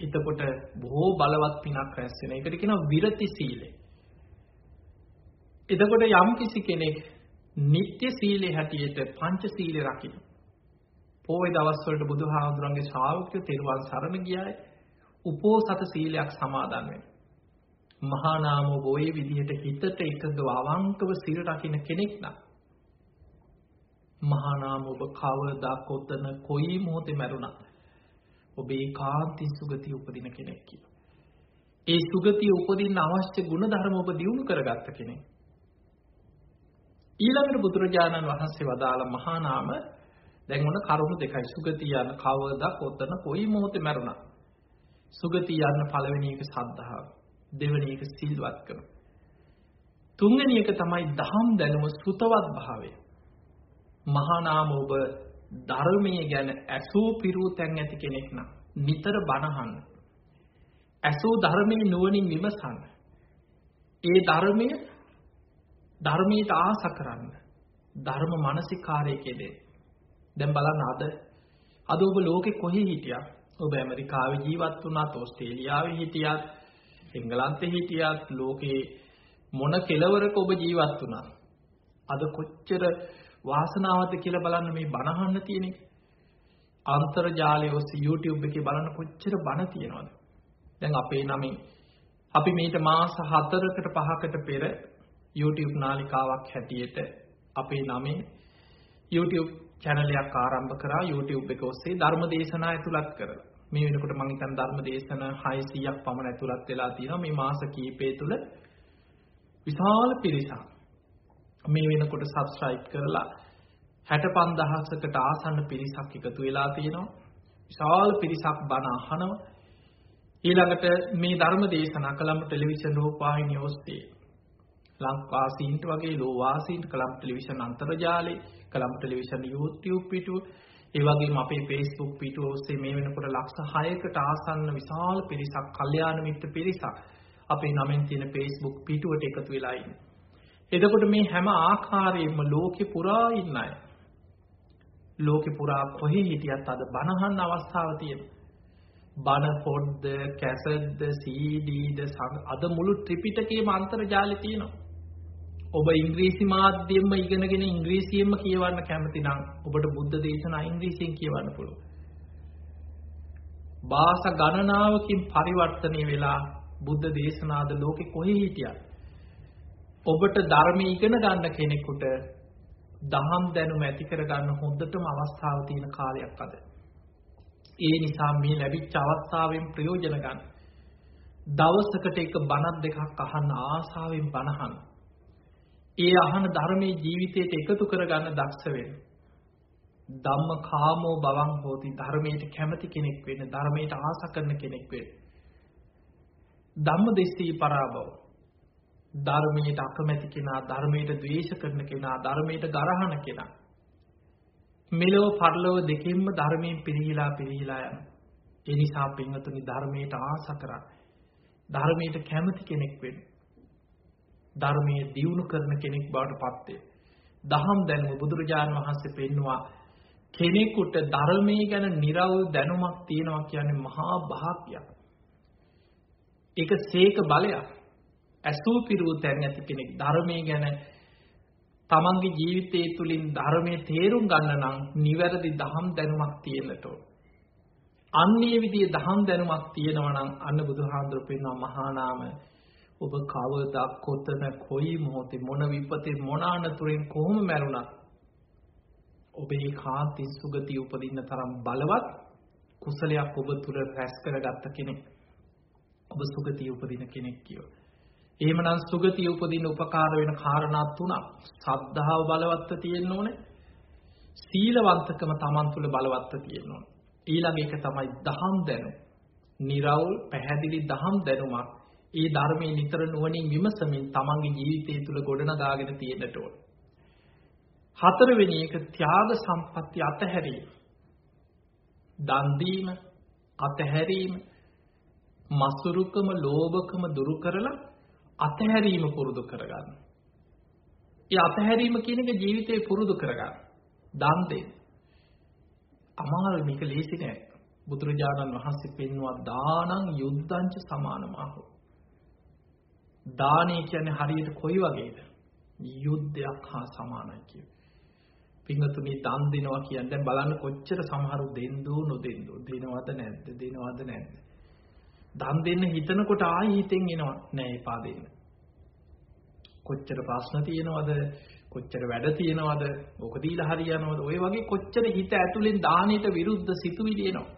එතකොට බොහෝ බලවත් පිනක් රැස් වෙන. ඒකට කියනවා විරති සීලය. එතකොට යම් කිසි කෙනෙක් නিত্য සීලේ හැටියට පංච සීලය රකින්න. පොයි දවස් වලට බුදුහාමුදුරන්ගේ ශ්‍රාවකයෝ තෙරුවන් සරණ ගියායි. උපෝසත සීලයක් සමාදන් වෙනවා. මහා නාමෝ ඔය විදිහට හිතට එකඟව අවංකව සිර රකින්න කෙනෙක් නම් මහා නාම ඔබ කවදා කොතන කොයි මොහොතේ මැරුණත් ඔබ ඒකාන්තී සුගතිය උපදින කෙනෙක් කියලා. ඒ සුගතිය උපදින්න අවශ්‍ය ගුණ ධර්ම ඔබ දියුණු කරගත්ත කෙනෙක්. ඊළඟට බුදුරජාණන් වහන්සේ වදාළ මහා නාම දැන් මොන කරුණු දෙකයි සුගතිය යන කවදා කොතන කොයි මොහොතේ මැරුණත් සුගතිය යන පළවෙනි එක සද්ධාව. දෙවැනි එක සිල්වත් කරනවා. තුන්වෙනි එක තමයි දහම් දැනුම සුතවත් භාවය. මහා නාම ඔබ ධර්මයේ ගැන ඇසූ පිරූ තැන් ඇති කෙනෙක් නම් නිතර බණහන්න. ඇසූ ධර්මයේ නුවණින් විමසන්න. ඒ ධර්මය ධර්මයට ආස කරන්න. ධර්ම මානසිකාරයකදී දැන් බලන්න අද අද ඔබ ලෝකෙ කොහේ හිටියත් ඔබ ඇමරිකාවේ ජීවත් වුණත් ඕස්ට්‍රේලියාවේ හිටියත් එංගලන්තේ හිටියත් ලෝකේ මොන කෙලවරක ඔබ ජීවත් වුණා. අද කොච්චර වාසනාවක්ද කියලා බලන්න මේ බණහන්න තියෙන එක. අන්තර්ජාලය ඔස්සේ YouTube එකේ බලන්න කොච්චර බණ තියෙනවද? දැන් අපේ නමින් අපි මේට මාස 4කට 5කට පෙර YouTube නාලිකාවක් හැටියට අපේ නමින් YouTube channel එකක් ආරම්භ කරා. YouTube එක ඔස්සේ ධර්ම දේශනා ඇතුළත් කරලා. මේ වෙනකොට මම හිතන ධර්ම දේශන 600ක් පමණ ඇතුළත් වෙලා තියෙනවා. මේ මාස කීපය තුළ විශාල පිරිසක් මේ වෙනකොට සබස්ක්‍රයිබ් කරලා 65000කට ආසන්න පිරිසක් එකතු වෙලා තියෙනවා. විශාල පිරිසක් බණ අහනවා. ඊළඟට මේ ධර්ම දේශනා කලම් ටෙලිවිෂන් රූපවාහිනිය ඔස්සේ ලංකාසීන්ට වගේ ලෝවාසීන්ට කලම් ටෙලිවිෂන් අන්තර්ජාලේ කලම් ටෙලිවිෂන් YouTube පිටුව ඒ වගේම අපේ Facebook පිටුව ඔස්සේ මේ වෙනකොට ලක්ෂ 6කට ආසන්න විශාල පිරිසක්, කල්යාණ මිත්‍ර පිරිසක් අපේ නමින් තියෙන Facebook පිටුවට එකතු වෙලා ඉන්නේ. එතකොට මේ හැම ආකාරයෙන්ම ලෝකෙ පුරා ඉන්න අය ලෝකෙ පුරා කොහේ හිටියත් අද බණහන් අවස්ථාව තියෙනවා. බණ පොඩ්ද, කැසට්ද, CDද අද මුළු ත්‍රිපිටකයේම අන්තර්ජාලය තියෙනවා. ඔබ ඉංග්‍රීසි මාධ්‍යයෙන්ම ඉගෙනගෙන ඉංග්‍රීසියෙන්ම කියවන්න කැමති නම් ඔබට බුද්ධ දේශනා ඉංග්‍රීසියෙන් කියවන්න පුළුවන්. භාෂා ගණනාවකින් පරිවර්තනය වෙලා බුද්ධ දේශනාද ලෝකෙ කොහේ හිටියත් ඔබට ධර්මය ඉගෙන ගන්න කෙනෙකුට දහම් දැනුම ඇති කරගන්න හොඳටම අවස්ථාව තියෙන කාලයක් අද. ඒ නිසා මේ ලැබිච්ච අවස්ථාවෙන් ප්‍රයෝජන ගන්න. දවසකට එක බණක් දෙකක් අහන්න ආසාවෙන් බණහන්. ඒ අහන ධර්මයේ ජීවිතයට එකතු කරගන්න දක්ෂ වෙන්න. ධම්ම කාමෝ බවං හෝති. ධර්මයට කැමති කෙනෙක් වෙන්න ධර්මයට ආස කරන කෙනෙක් වෙන්න. ධම්ම දෙස්සී පරාභව. ධර්මයට අකමැති කෙනා ධර්මයට ද්වේෂ කරන කෙනා ධර්මයට ගරහන කෙනා. මෙලොව පරලොව දෙකෙන්ම ධර්මයෙන් පිරිහිලා පිරිහිලා යන. ඒ නිසා පින්වතුනි ධර්මයට ආස කරා ධර්මයට කැමති කෙනෙක් වෙන්න. ධර්මයේ දියුණු කරන කෙනෙක් බවට පත් වේ. දහම් දැනුම බුදුරජාණන් වහන්සේ පෙන්නවා කෙනෙකුට ධර්මයේ ගැන निराවුල් දැනුමක් තියෙනවා කියන්නේ මහා භාග්යක්. ඒක සීක බලයක්. ඇසූ පිරූ තැන් ඇති කෙනෙක් ධර්මයේ ගැන තමන්ගේ ජීවිතය තුළින් ධර්මයේ තේරුම් ගන්න නම් නිවැරදි දහම් දැනුමක් තියෙන්නට ඕන. අන්නේ විදිහේ දහම් දැනුමක් තියෙනවා නම් අන්න බුදුහාඳුරු පෙන්වන මහා නාම ඔබ කවදා කොතන කොයි මොහොතේ මොන විපතේ මොන අනතුරෙන් කොහොම මැරුණත් ඔබේ කාන්ති සුගතිය උපදින්න තරම් බලවත් කුසලයක් ඔබ තුල රැස් කරගත්ත කෙනෙක්. ඔබ සුගතිය උපදින කෙනෙක් කියෝ. එහෙමනම් සුගතිය උපදින්න උපකාර වෙන කාරණා තුනක්. සද්ධාව බලවත්ව තියෙන්න ඕනේ. සීලවන්තකම Taman තුල බලවත්ව තියෙන්න ඕනේ. ඊළඟ එක තමයි දහම් දැනුම. निराවුල් පැහැදිලි දහම් දැනුමක් ඒ ධර්මයේ නිතර නුවණින් විමසමින් තමන්ගේ ජීවිතය තුළ ගොඩනගාගෙන තියෙන්නට ඕන. හතරවෙනි එක ත්‍යාග සම්පatti අතහැරීම. දන් දීම, අතහැරීම, මසුරුකම, ලෝභකම දුරු කරලා අතහැරීම පුරුදු කරගන්න. ඒ අතහැරීම කියන එක ජීවිතේ පුරුදු කරගන්න. දන් දෙන්න. අමාරු මේක ලේසි නෑ. බුදුරජාණන් වහන්සේ පෙන්වුවා දානං යුද්ධංච සමානමහෝ. දානය කියන්නේ හරියට කොයි වගේද? යුද්ධයක් හා සමානයි කිය. පින්වතුනි දන් දෙනවා කියන්නේ දැන් බලන්න කොච්චර සමහරු දෙන්දෝ නොදෙන්දෝ දෙනවද නැද්ද? දෙනවද නැද්ද? දන් දෙන්න හිතනකොට ආයි හිතෙන් එනවා. නෑ එපා දෙන්න. කොච්චර ප්‍රශ්න තියෙනවද? කොච්චර වැඩ තියෙනවද? ඕක දීලා හරියනවද? ඔය වගේ කොච්චර හිත ඇතුලෙන් දානෙට විරුද්ධ සිතුවිලි එනවා.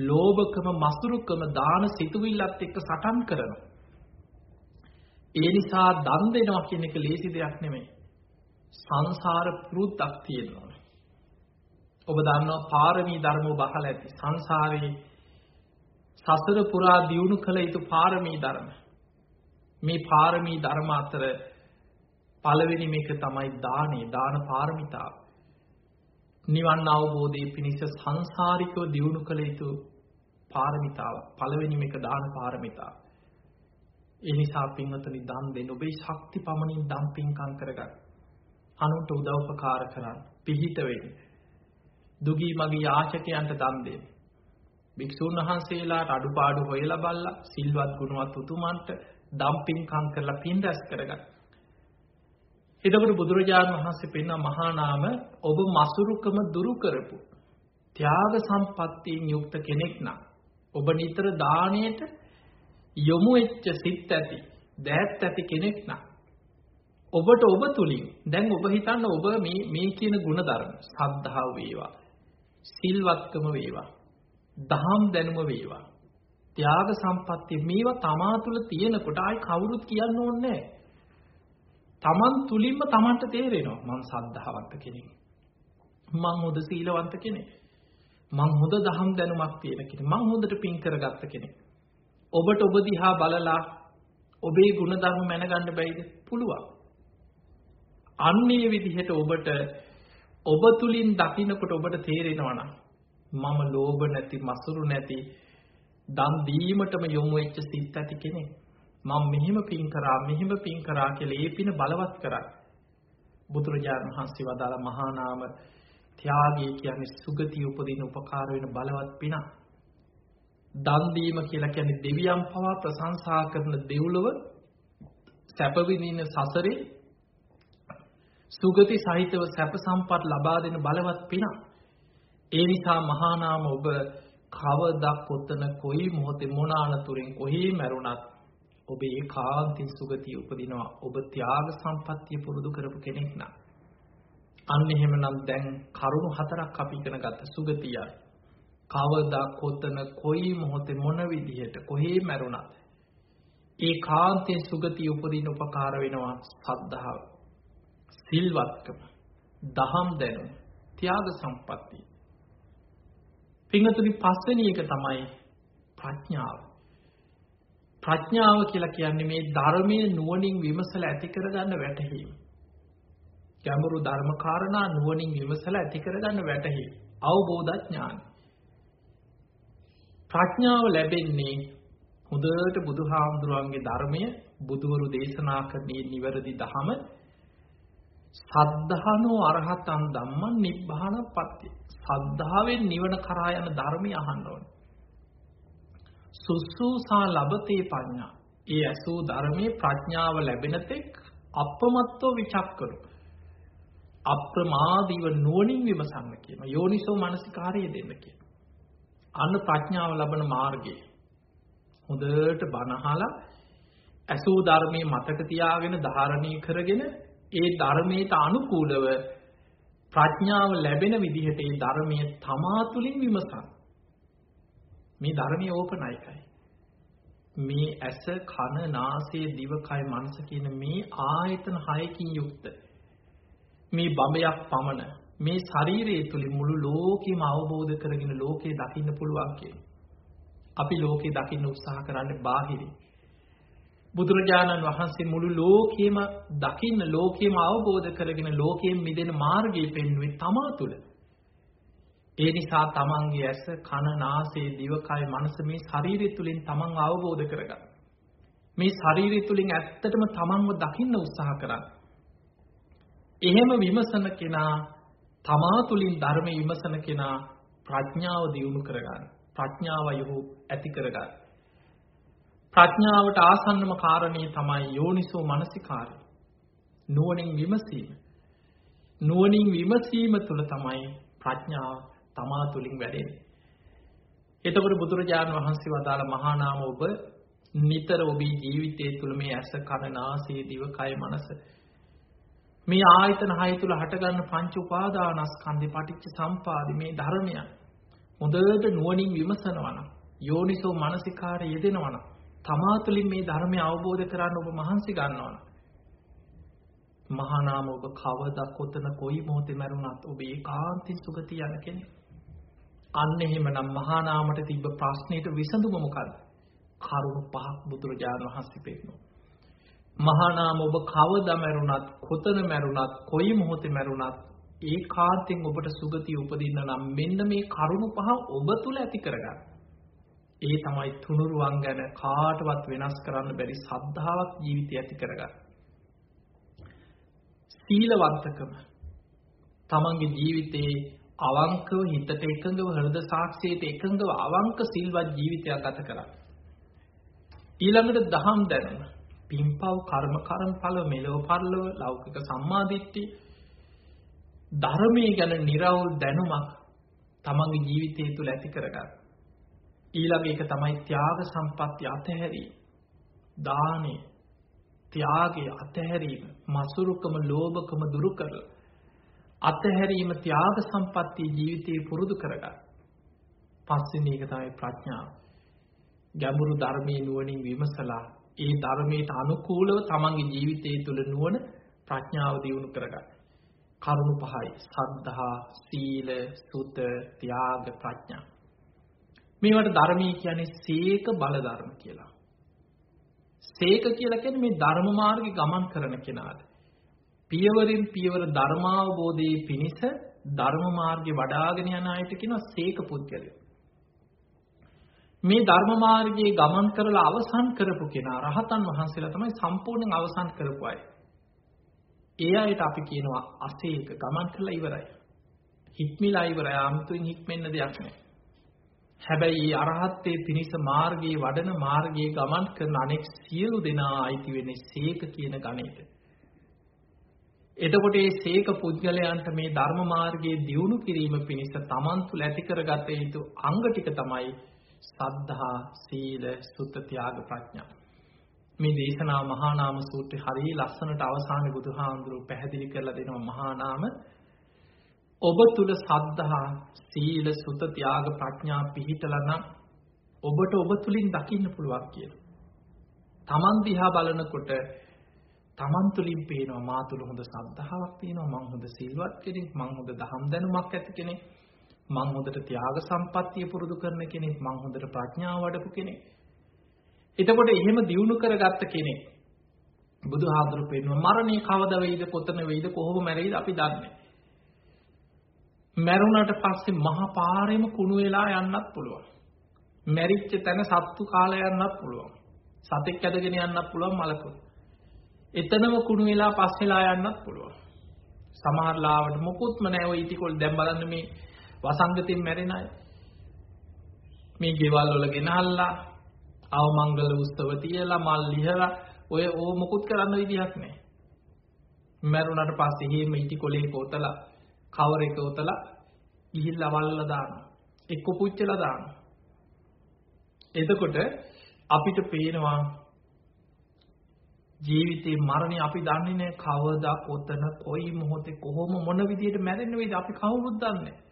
ලෝභකම මසුරුකම දාන සිතුවිල්ලත් එක්ක සටන් කරනවා. ඒ නිසා දන් දෙනවා කියන එක ලේසි දෙයක් නෙමෙයි. සංසාර පුරුද්දක් තියෙනවා. ඔබ දන්නවා පාරමී ධර්ම බහල ඇති. සංසාරේ සසර පුරා දියුණු කළ යුතු පාරමී ධර්ම. මේ පාරමී ධර්ම අතර පළවෙනි මේක තමයි දානේ දාන පාරමිතාව. නිවන් අවබෝධයේ පිණිස සංසාරිකව දියුණු කළ යුතු පාරමිතාව. පළවෙනි මේක දාන පාරමිතාව. ඒ නිසා පින්වතුනි දන් දෙන්න ඔබේ ශක්ති පමණින් දන් පින්කම් කරගන්න. අනුන්ට උදව්පකාර කරන්න. පිහිට වෙන්න. දුගී මගී යාචකයන්ට දන් දෙන්න. භික්ෂුන් වහන්සේලාට අඩුපාඩු හොයලා බලලා සිල්වත් ගුණවත් උතුමන්ට දම් පින්කම් කරලා පින් රැස් කරගන්න. එතකොට බුදුරජාණන් වහන්සේ පෙන්න මහා නාම ඔබ මසුරුකම දුරු කරපු ත්‍යාග සම්පත්තියෙන් යුක්ත කෙනෙක් නම් ඔබ නිතර දාණයට යොමු වෙච්ච සිත් ඇති දෑත් ඇති කෙනෙක් නම්. ඔබට ඔබ තුලින් දැන් ඔබ හිතන්න ඔබ මේ මේ කියන ಗುಣධර්ම සද්ධාව වේවා සිල්වත්කම වේවා දහම් දැනුම වේවා ත්‍යාග සම්පත්තිය මේවා තමා තුළ තියෙනකොට ආයි කවුරුත් කියන්න ඕනේ තමන් තුලින්ම තමන්ට තේරෙනවා මම සද්ධාවන්ත කෙනෙක්. මං හොඳ සීලවන්ත කෙනෙක්. මං හොඳ දහම් දැනුමක් තියෙන කෙනෙක්. මං හොඳට පින් කරගත්ත කෙනෙක්. ඔබට ඔබ දිහා බලලා ඔබේ ගුණධර්ම මැනගන්න බැයිද? පුළුවන්. අන්නේ විදිහට ඔබට ඔබ තුලින් දකින්නකොට ඔබට තේරෙනවා මම ලෝභ නැති, මසුරු නැති, දන් දීමටම යොමු වෙච්ච සිත් ඇති කෙනෙක්. මම මෙහිම පින් කරා, මෙහිම පින් කරා කියලා ඒ පින බලවත් කරා. බුදුරජාණන් වහන්සේ වදාළ මහා නාම ත්‍යාගය කියන්නේ සුගතිය උපදින උපකාර වෙන බලවත් පිනක්. දන් දීම කියලා කියන්නේ දෙවියන් පවා ප්‍රශංසා කරන දෙව්ලොව සැප විඳින සසරේ සුගති සහිතව සැප සම්පත් ලබා දෙන බලවත් පිනක්. ඒ නිසා මහා නාම ඔබ කවදා කොතන කොයි මොහොතේ මොන අනතුරෙන් කොහේ මැරුණත් ඔබ ඒකාන්තින් සුගතිය උපදිනවා. ඔබ ත්‍යාග සම්පත්තිය පුරුදු කරපු කෙනෙක් නම්. අන්න එහෙමනම් දැන් කරුණු හතරක් අපි ඉගෙන ගත්ත සුගතිය කවදා කොතන කොයි මොහොතේ මොන විදිහට කොහේ මැරුණත් ඒ කාන්තේ සුගතිය උපදින උපකාර වෙනවා සද්ධාව. සිල්වත්කම දහම් දැනුම ත්‍යාග සම්පත්තිය පිංහතුනි පස්වෙනි එක තමයි ප්‍රඥාව. ප්‍රඥාව කියලා කියන්නේ මේ ධර්මය නුවණින් විමසලා ඇති කරගන්න වැටහීම. ගැඹුරු ධර්ම කාරණා නුවණින් විමසලා ඇති කරගන්න වැටහීම. අවබෝධ ඥාන ප්‍රඥාව ලැබෙන්නේ හොඳට බුදුහාමුදුරුවන්ගේ ධර්මය බුදුවරු දේශනා කරන්නේ නිවැරදි දහම සද්ධානෝ අරහතන් ධම්මං නිබ්බාන පත්‍ය. සද්ධාවෙන් නිවන කරා යන ධර්මය අහන්න ඕනේ. සුසුසා ලබතේ පඤ්ඤා. ඒ ඇසූ ධර්මයේ ප්‍රඥාව ලැබෙන තෙක් අපමත්තෝ විචක්කරු. අප්‍රමාදීව නුවණින් විමසන්න කියන යෝනිසෝ මනසිකාරය දෙන්න කියන. අන්න ප්‍රඥාව ලබන මාර්ගය. හොඳට බණහලා ඇසූ ධර්මයේ මතක තියාගෙන ධාරණය කරගෙන ඒ ධර්මයට අනුකූලව ප්‍රඥාව ලැබෙන විදිහට ඒ ධර්මය තමා තුළින් විමසන්. මේ ධර්මය ඕපනයිකයි. මේ ඇස කන නාසය දිවකය මනස කියන මේ ආයතන හයකින් යුක්ත මේ බඹයක් පමණ මේ ශරීරයේ තුලින් මුළු ලෝකෙම අවබෝධ කරගෙන ලෝකේ දකින්න පුළුවන් කියන. අපි ලෝකේ දකින්න උත්සාහ කරන්නේ බාහිරින්. බුදුරජාණන් වහන්සේ මුළු ලෝකෙම දකින්න ලෝකෙම අවබෝධ කරගෙන ලෝකයෙන් මිදෙන මාර්ගය පෙන්වුවේ තමා තුළ. ඒ නිසා තමන්ගේ ඇස කන නාසය දිවකය මනස මේ ශරීරය තුළින් තමන් අවබෝධ කරගන්න. මේ ශරීරය තුළින් ඇත්තටම තමන්ව දකින්න උත්සාහ කරන්න. එහෙම විමසන කෙනා තමා තුළින් ධර්ම විමසන කෙනා ප්‍රඥාව දියුණු කරගන්න. ප්‍රඥාව යොහු ඇති කරගන්න. ප්‍රඥාවට ආසන්නම කාරණේ තමයි යෝනිසෝ මනසිකාරය. නුවණින් විමසීම. නුවණින් විමසීම තුළ තමයි ප්‍රඥාව තමා තුළින් වැඩෙන්නේ. එතකොට බුදුරජාණන් වහන්සේ වදාළ මහා නාම ඔබ නිතර ඔබේ ජීවිතය තුළ මේ ඇස කන නාසය දිව කය මනස මේ ආයතන හය තුළ හටගන්න පංච උපාදානස්කන්ධේ පටිච්ච සම්පාදේ මේ ධර්මයන් හොඳට නුවණින් විමසනවා නම් යෝනිසෝ මනසිකාරය යෙදෙනවා නම් තමා තුළින් මේ ධර්මය අවබෝධ කරන්න ඔබ මහන්සි ගන්නවන. මහානාම ඔබ කවදක් කොතන කොයි මෝතෙ මැරුණත් ඔබ ඒ කාන්තින් සුගති යන කෙනෙ. අන්න එහෙම නම් මහානාමට තිබ්බ ප්‍රශ්නයට විසඳුමමකල් කරුණු පහක් බුදුරජාණන් වහන්සේ පෙක්නවා. මහානාම ඔබ කවද මැරුණත් කොතන මැරුණත් කොයි මොහොතෙ මැරුණත් ඒ කාන්තෙන් ඔබට සුගතිය උපදින්න නම් මෙන්න මේ කරුණු පහ ඔබ තුළ ඇති කරගන්න. ඒ තමයි තුනුරුවන් ගැන කාටවත් වෙනස් කරන්න බැරි සද්ධාවක් ජීවිතය ඇති කරගන්න. සීලවන්තකම තමන්ගේ ජීවිතයේ අවංකව හිතට එකඟව හෘද සාක්ෂියට එකඟව අවංක සිල්වත් ජීවිතයක් ගත කරන්න. ඊළඟට දහම් දැනුම පින්පව් කර්ම කර්මඵල මෙලොව පරලොව ලෞකික සම්මාදිට්ඨිය ධර්මයේ ගැන निराවුල් දැනුමක් තමන්ගේ ජීවිතය තුළ ඇති කරගන්න. ඊළඟ එක තමයි ත්‍යාග සම්පත්‍ය අතහැරීම. දානේ ත්‍යාගය අතහැරීම මසුරුකම ලෝභකම දුරු කරලා අතහැරීම ත්‍යාග සම්පත්තිය ජීවිතේ පුරුදු කරගන්න. පස්වෙනි එක තමයි ප්‍රඥාව. ගැඹුරු ධර්මයේ නුවණින් විමසලා ඒ ධර්මයට අනුකූලව තමන්ගේ ජීවිතය තුළ නුවණ ප්‍රඥාව දියුණු කරගන්න. කරුණු පහයි. සද්ධා, සීල, සුත, ත්‍යාග, ප්‍රඥා. මේවට ධර්මී කියන්නේ සීක බල ධර්ම කියලා. සේක කියලා කියන්නේ මේ ධර්ම මාර්ගේ ගමන් කරන කෙනාට. පියවරින් පියවර ධර්මාවබෝධයේ පිණිස ධර්ම මාර්ගේ වඩාගෙන යන අයට කියනවා සේක පුද්ගලයෝ. මේ ධර්ම මාර්ගයේ ගමන් කරලා අවසන් කරපු කෙනා රහතන් වහන්සේලා තමයි සම්පූර්ණයෙන් අවසන් කරපු අය. ඒ අයට අපි කියනවා අසේක ගමන් කරලා ඉවරයි. හික්මිලා ඉවරයි ආමතුන් හික්මෙන්න දෙයක් නැහැ. හැබැයි ඒ අරහත්ත්වයේ පිණිස මාර්ගයේ වඩන මාර්ගයේ ගමන් කරන අනෙක් සියලු දෙනා අයිති වෙන්නේ සීක කියන ගණයට. එතකොට ඒ සීක පුද්ගලයන්ට මේ ධර්ම මාර්ගයේ දියුණු කිරීම පිණිස තමන් තුළ ඇති කරගත යුතු අංග ටික තමයි සද්ධා, සීල, සුත්ත, ත්‍යාග, ප්‍රඥා. මේ දේශනා මහා නාම සූත්‍රය හරිය ලස්සනට අවසානයේ බුදුහාමුදුරුවෝ පැහැදිලි කරලා දෙනවා මහා නාම ඔබ තුල සද්ධා, සීල, සුත, ත්‍යාග, ප්‍රඥා පිහිටලා නම් ඔබට ඔබ තුලින් දකින්න පුළුවන් කියලා. Taman දිහා බලනකොට Taman තුලින් පේනවා මා තුල හොඳ සද්ධාාවක් තියෙනවා මං හොඳ සිල්වත් කෙනෙක් මං හොඳ දහම් දැනුමක් ඇති කෙනෙක් මං හොඳට ත්‍යාග සම්පත්තිය පුරුදු කරන කෙනෙක් මං හොඳට ප්‍රඥාව වඩපු කෙනෙක්. එතකොට එහෙම දියුණු කරගත්ත කෙනෙක් බුදුහාමුදුරු පෙන්වන මරණය කවද වෙයිද කොතන වෙයිද කොහොම මැරෙයිද අපි දන්නේ මැරුණට පස්සේ මහා පාරෙම කුණු වෙලා යන්නත් පුළුවන්. මැරිච්ච තැන සත්තු කාලා යන්නත් පුළුවන්. සතෙක් ඇදගෙන යන්නත් පුළුවන් මලකුණු එතනම කුණු වෙලා පස් වෙලා යන්නත් පුළුවන්. සමහර ලාවට මොකුත්ම නැහැ ඔය ඉටිකොල් දැන් බලන්න මේ වසංගතෙන් මැරෙන අය මේ ගෙවල් වල ගෙනහල්ලා අවමංගල උත්සව තියලා මල් ලිහලා ඔය ඕ මොකුත් කරන්න විදිහක් නැහැ. මැරුණට පස්සේ හේම ඉටි කොලේ පොතලා කවර එක උතලා ගිහිල්ලා වල්ලා දානවා. එක්ක පුච්චලා දානවා. එතකොට අපිට පේනවා ජීවිතේ මරණය අපි දන්නේ නැහැ කවදා කොතන කොයි මොහොතේ කොහොම මොන විදියට මැරෙන්න වේද අපි කවුරුත් දන්නේ නැහැ.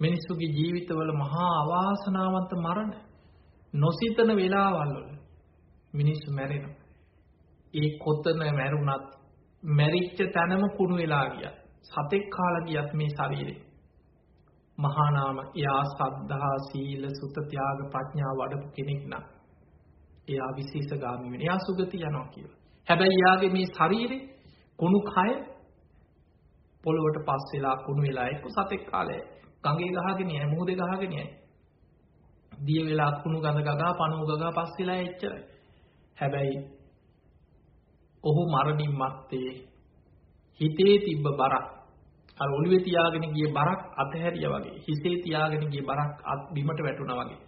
මිනිස්සුගේ ජීවිතවල මහා අවාසනාවන්ත මරණ නොසිතන වෙලාවල් වල මිනිස්සු මැරෙනවා. ඒ කොතන මැරුණත් මැරිච්ච තැනම කුණු වෙලා ගියත් සතෙක් කාලා ගියත් මේ ශරීරේ මහා නාම එයා සද්ධා සීල සුත ත්‍යාග ප්‍රඥා වඩපු කෙනෙක් නම් එයා විශේෂගාමී වෙන. එයා සුගති යනවා කියලා. හැබැයි එයාගේ මේ ශරීරේ කුණු කය පොළොවට පස් වෙලා කුණු වෙලා එක්ක සතෙක් කාලේ ගඟේ ගහගෙන යයි මුහුදේ ගහගෙන යයි. දිය වෙලා කුණු ගඳ ගගා පණුව ගගා පස් වෙලා එච්චරයි. හැබැයි ඔහු මරණින් මත්තේ හිතේ තිබ්බ බරක්. අර ඔළුවේ තියාගෙන ගිය බරක් අතහැරියා වගේ හිතේ තියාගෙන ගිය බරක් අත් බිමට වැටුණා වගේ.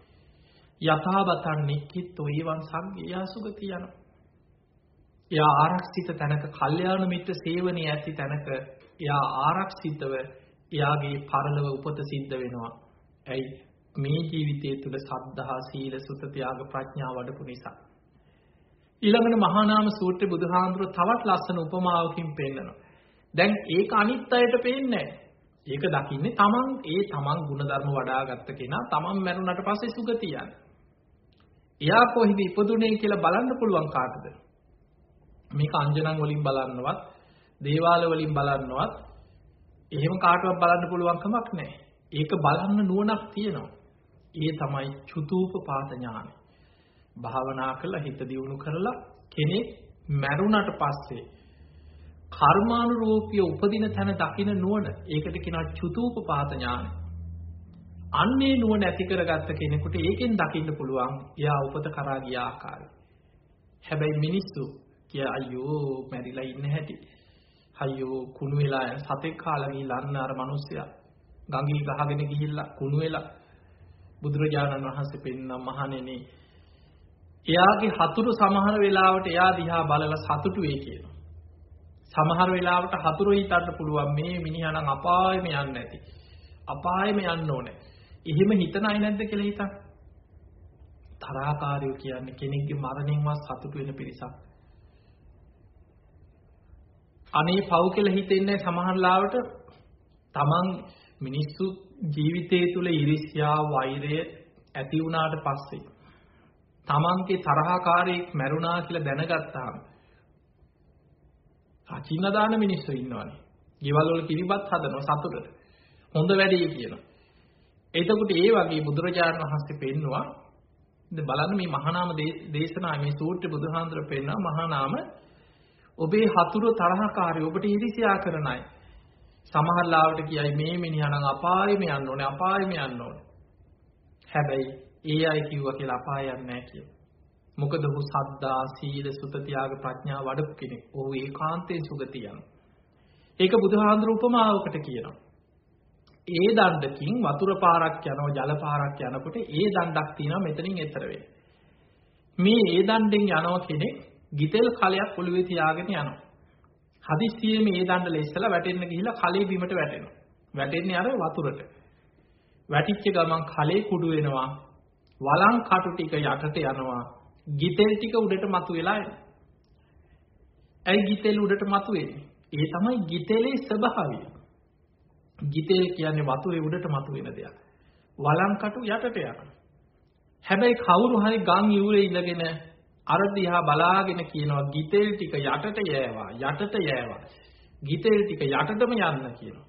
යථාබතන් නික්කිතෝ ඊවන් සංගියා සුගති යන එයා ආරක්ෂිත තැනක කල්යාණ මිත්‍ර සේවනයේ ඇති තැනක එයා ආරක්ෂිතව එයාගේ පරලව උපත සිද්ධ වෙනවා ඇයි මේ ජීවිතය තුළ සද්ධහා සීල සුත ත්‍යාග ප්‍රඥා වඩපු නිසා. ඊළඟට මහානාම සූත්‍රයේ බුදුහාඳුර තවත් ලස්සන උපමාවකින් පෙන්නනවා. දැන් ඒක අනිත් අයට පේන්නේ ඒක දකින්නේ තමන් ඒ තමන් ಗುಣධර්ම වඩාගත්ත කෙනා තමන් මැරුණට පස්සේ සුගතිය යන. එයා කොහෙද ඉපදුනේ කියලා බලන්න පුළුවන් කාටද? මේක අංජනන් වලින් බලන්නවත්, දේවාල වලින් බලන්නවත් එහෙම කාටවත් බලන්න පුළුවන් කමක් නැහැ. ඒක බලන්න නුවණක් තියෙනවා. ඒ තමයි චුතූපපාත ඥානය. භාවනා කරලා හිත දියුණු කරලා කෙනෙක් මැරුණට පස්සේ කර්මානුරූපී උපදින තැන දකින නුවණ ඒකට කියනවා චුතූපපාත ඥානය. අන්නේ නුවණ ඇති කරගත්ත කෙනෙකුට ඒකෙන් දකින්න පුළුවන් එයා උපත කරා ගිය ආකාරය. හැබැයි මිනිස්සු කිය අයියෝ මැරිලා ඉන්න හැටි. අයියෝ කුණු වෙලා සතෙක් කාලා ගිහිල්ලා අන්න අර මිනිස්සයා ගඟේ ගහගෙන ගිහිල්ලා කුණු වෙලා බුදුරජාණන් වහන්සේ පෙන්නම් මහණෙනි එයාගේ හතුරු සමහර වෙලාවට එයා දිහා බලලා සතුටු වෙයි කියනවා. සමහර වෙලාවට හතුරු හිතන්න පුළුවන් මේ මිනිහා නම් අපායෙම යන්නේ නැති. අපායෙම යන්න ඕනේ. එහෙම හිතන අය නැද්ද කියලා හිතන්න. තරහකාරයෝ කියන්නේ කෙනෙක්ගේ මරණයෙන්වත් සතුටු වෙන පිරිසක්. අනේ පව් කියලා හිතෙන්නේ සමහර ලාවට තමන් මිනිස්සු ජීවිතය තුළ ඉරිසියා වෛරය ඇති වුණාට පස්සේ තමන්ගේ තරහකාරයෙක් මැරුණා කියලා දැනගත්තාම අචින්න දාන මිනිස්සු ඉන්නවනේ. ගෙවල් වල කිරිබත් හදනවා සතුටට. හොඳ වැඩේ කියනවා. එතකොට ඒ වගේ බුදුරජාණන් වහන්සේ පෙන්නවා බලන්න මේ මහානාම දේශනා මේ සූත්‍ර බුදුහාඳුර පෙන්නවා මහානාම ඔබේ හතුරු තරහකාරී ඔබට ඉරිසියා කරන අය සමහර ලාවට කියයි මේ මිනිහා නම් අපායෙම යන්න ඕනේ අපායෙම යන්න ඕනේ. හැබැයි ඒ අය කිව්වා කියලා අපාය යන්නේ නැහැ කියලා. මොකද ඔහු සද්දා සීල සුත තියාග ප්‍රඥා වඩපු කෙනෙක්. ඔහු ඒකාන්තයෙන් සුගතිය යනවා. ඒක බුදුහාඳුර උපමාවකට කියනවා. ඒ දණ්ඩකින් වතුර පාරක් යනවා ජල පාරක් යනකොට ඒ දණ්ඩක් තියෙනවා මෙතනින් එතර මේ ඒ දණ්ඩෙන් යනවා කෙනෙක් ගිතෙල් කලයක් ඔළුවේ තියාගෙන යනවා. හදිස්සියෙම ඒ දණ්ඩල ඉස්සලා වැටෙන්න ගිහිල්ලා කලේ බිමට වැටෙනවා. වැටෙන්නේ අර වතුරට. වැටිච්ච ගමන් කලේ කුඩු වෙනවා. වලං කටු ටික යටට යනවා. ගිතෙල් ටික උඩට මතුවෙලා එනවා. ඇයි ගිතෙල් උඩට මතුවෙන්නේ? ඒ තමයි ගිතෙලේ ස්වභාවය. ගිතෙල් කියන්නේ වතුරේ උඩට මතුවෙන දෙයක්. වලං කටු යටට යනවා. හැබැයි කවුරු හරි ගම් යූරේ ඉඳගෙන අර දිහා බලාගෙන කියනවා ගිතෙල් ටික යටට යෑවා යටට යෑවා. ගිතෙල් ටික යටටම යන්න කියනවා.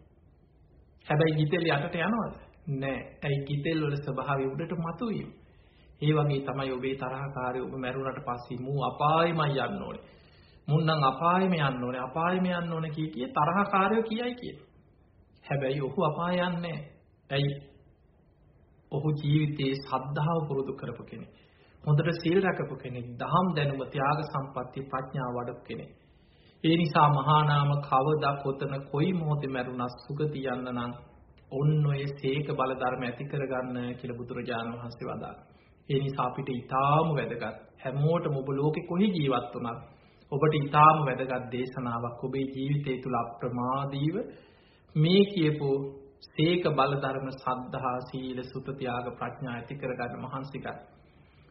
හැබැයි ගිතෙල් යටට යනවද? නෑ. ඇයි ගිතෙල් වල ස්වභාවය උඩට මතුවීම ඒ වගේ තමයි ඔබේ තරහකාරය ඔබ මැරුණට පස්සේ මූ අපායෙමයි යන්න ඕනේ. මුන්නම් අපායෙම යන්න ඕනේ. අපායෙම යන්න ඕනේ කී කී තරහකාරයෝ කියයි කියන හැබැයි ඔහු අපාය යන්නේ ඇයි? ඔහු ජීවිතයේ සද්ධාව පුරුදු කරපු කෙනෙක්. හොඳට සීල් රැකපු කෙනෙක්, දහම් දැනුම, ත්‍යාග සම්පatti, ප්‍රඥාව වඩපු කෙනෙක්. ඒ නිසා මහා නාම කවදා කොතන කොයි මොහොතේ මැරුණා සුගති යන්න නම් ඔන්න ඔය සීක බල ධර්ම ඇති කරගන්න කියලා බුදුරජාණන් වහන්සේ වදාළා. ඒ නිසා අපිට ඊටාම වැදගත් හැමෝටම ඔබ ලෝකෙ කොහි ජීවත් වුණත් ඔබට ඊටාම වැදගත් දේශනාවක් ඔබේ ජීවිතය තුළ අප්‍රමාදීව මේ කියපු සීක බල ධර්ම සද්ධා සීල සුත ත්‍යාග ප්‍රඥා ඇති කරගන්න මහන්සි ගන්න.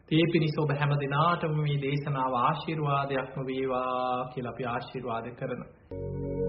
ඒ පිණිස ඔබ හැම දිනාටම මේ දේශනාව ආශිර්වාදයක්ම වේවා කියලා අපි ආශිර්වාද කරනවා.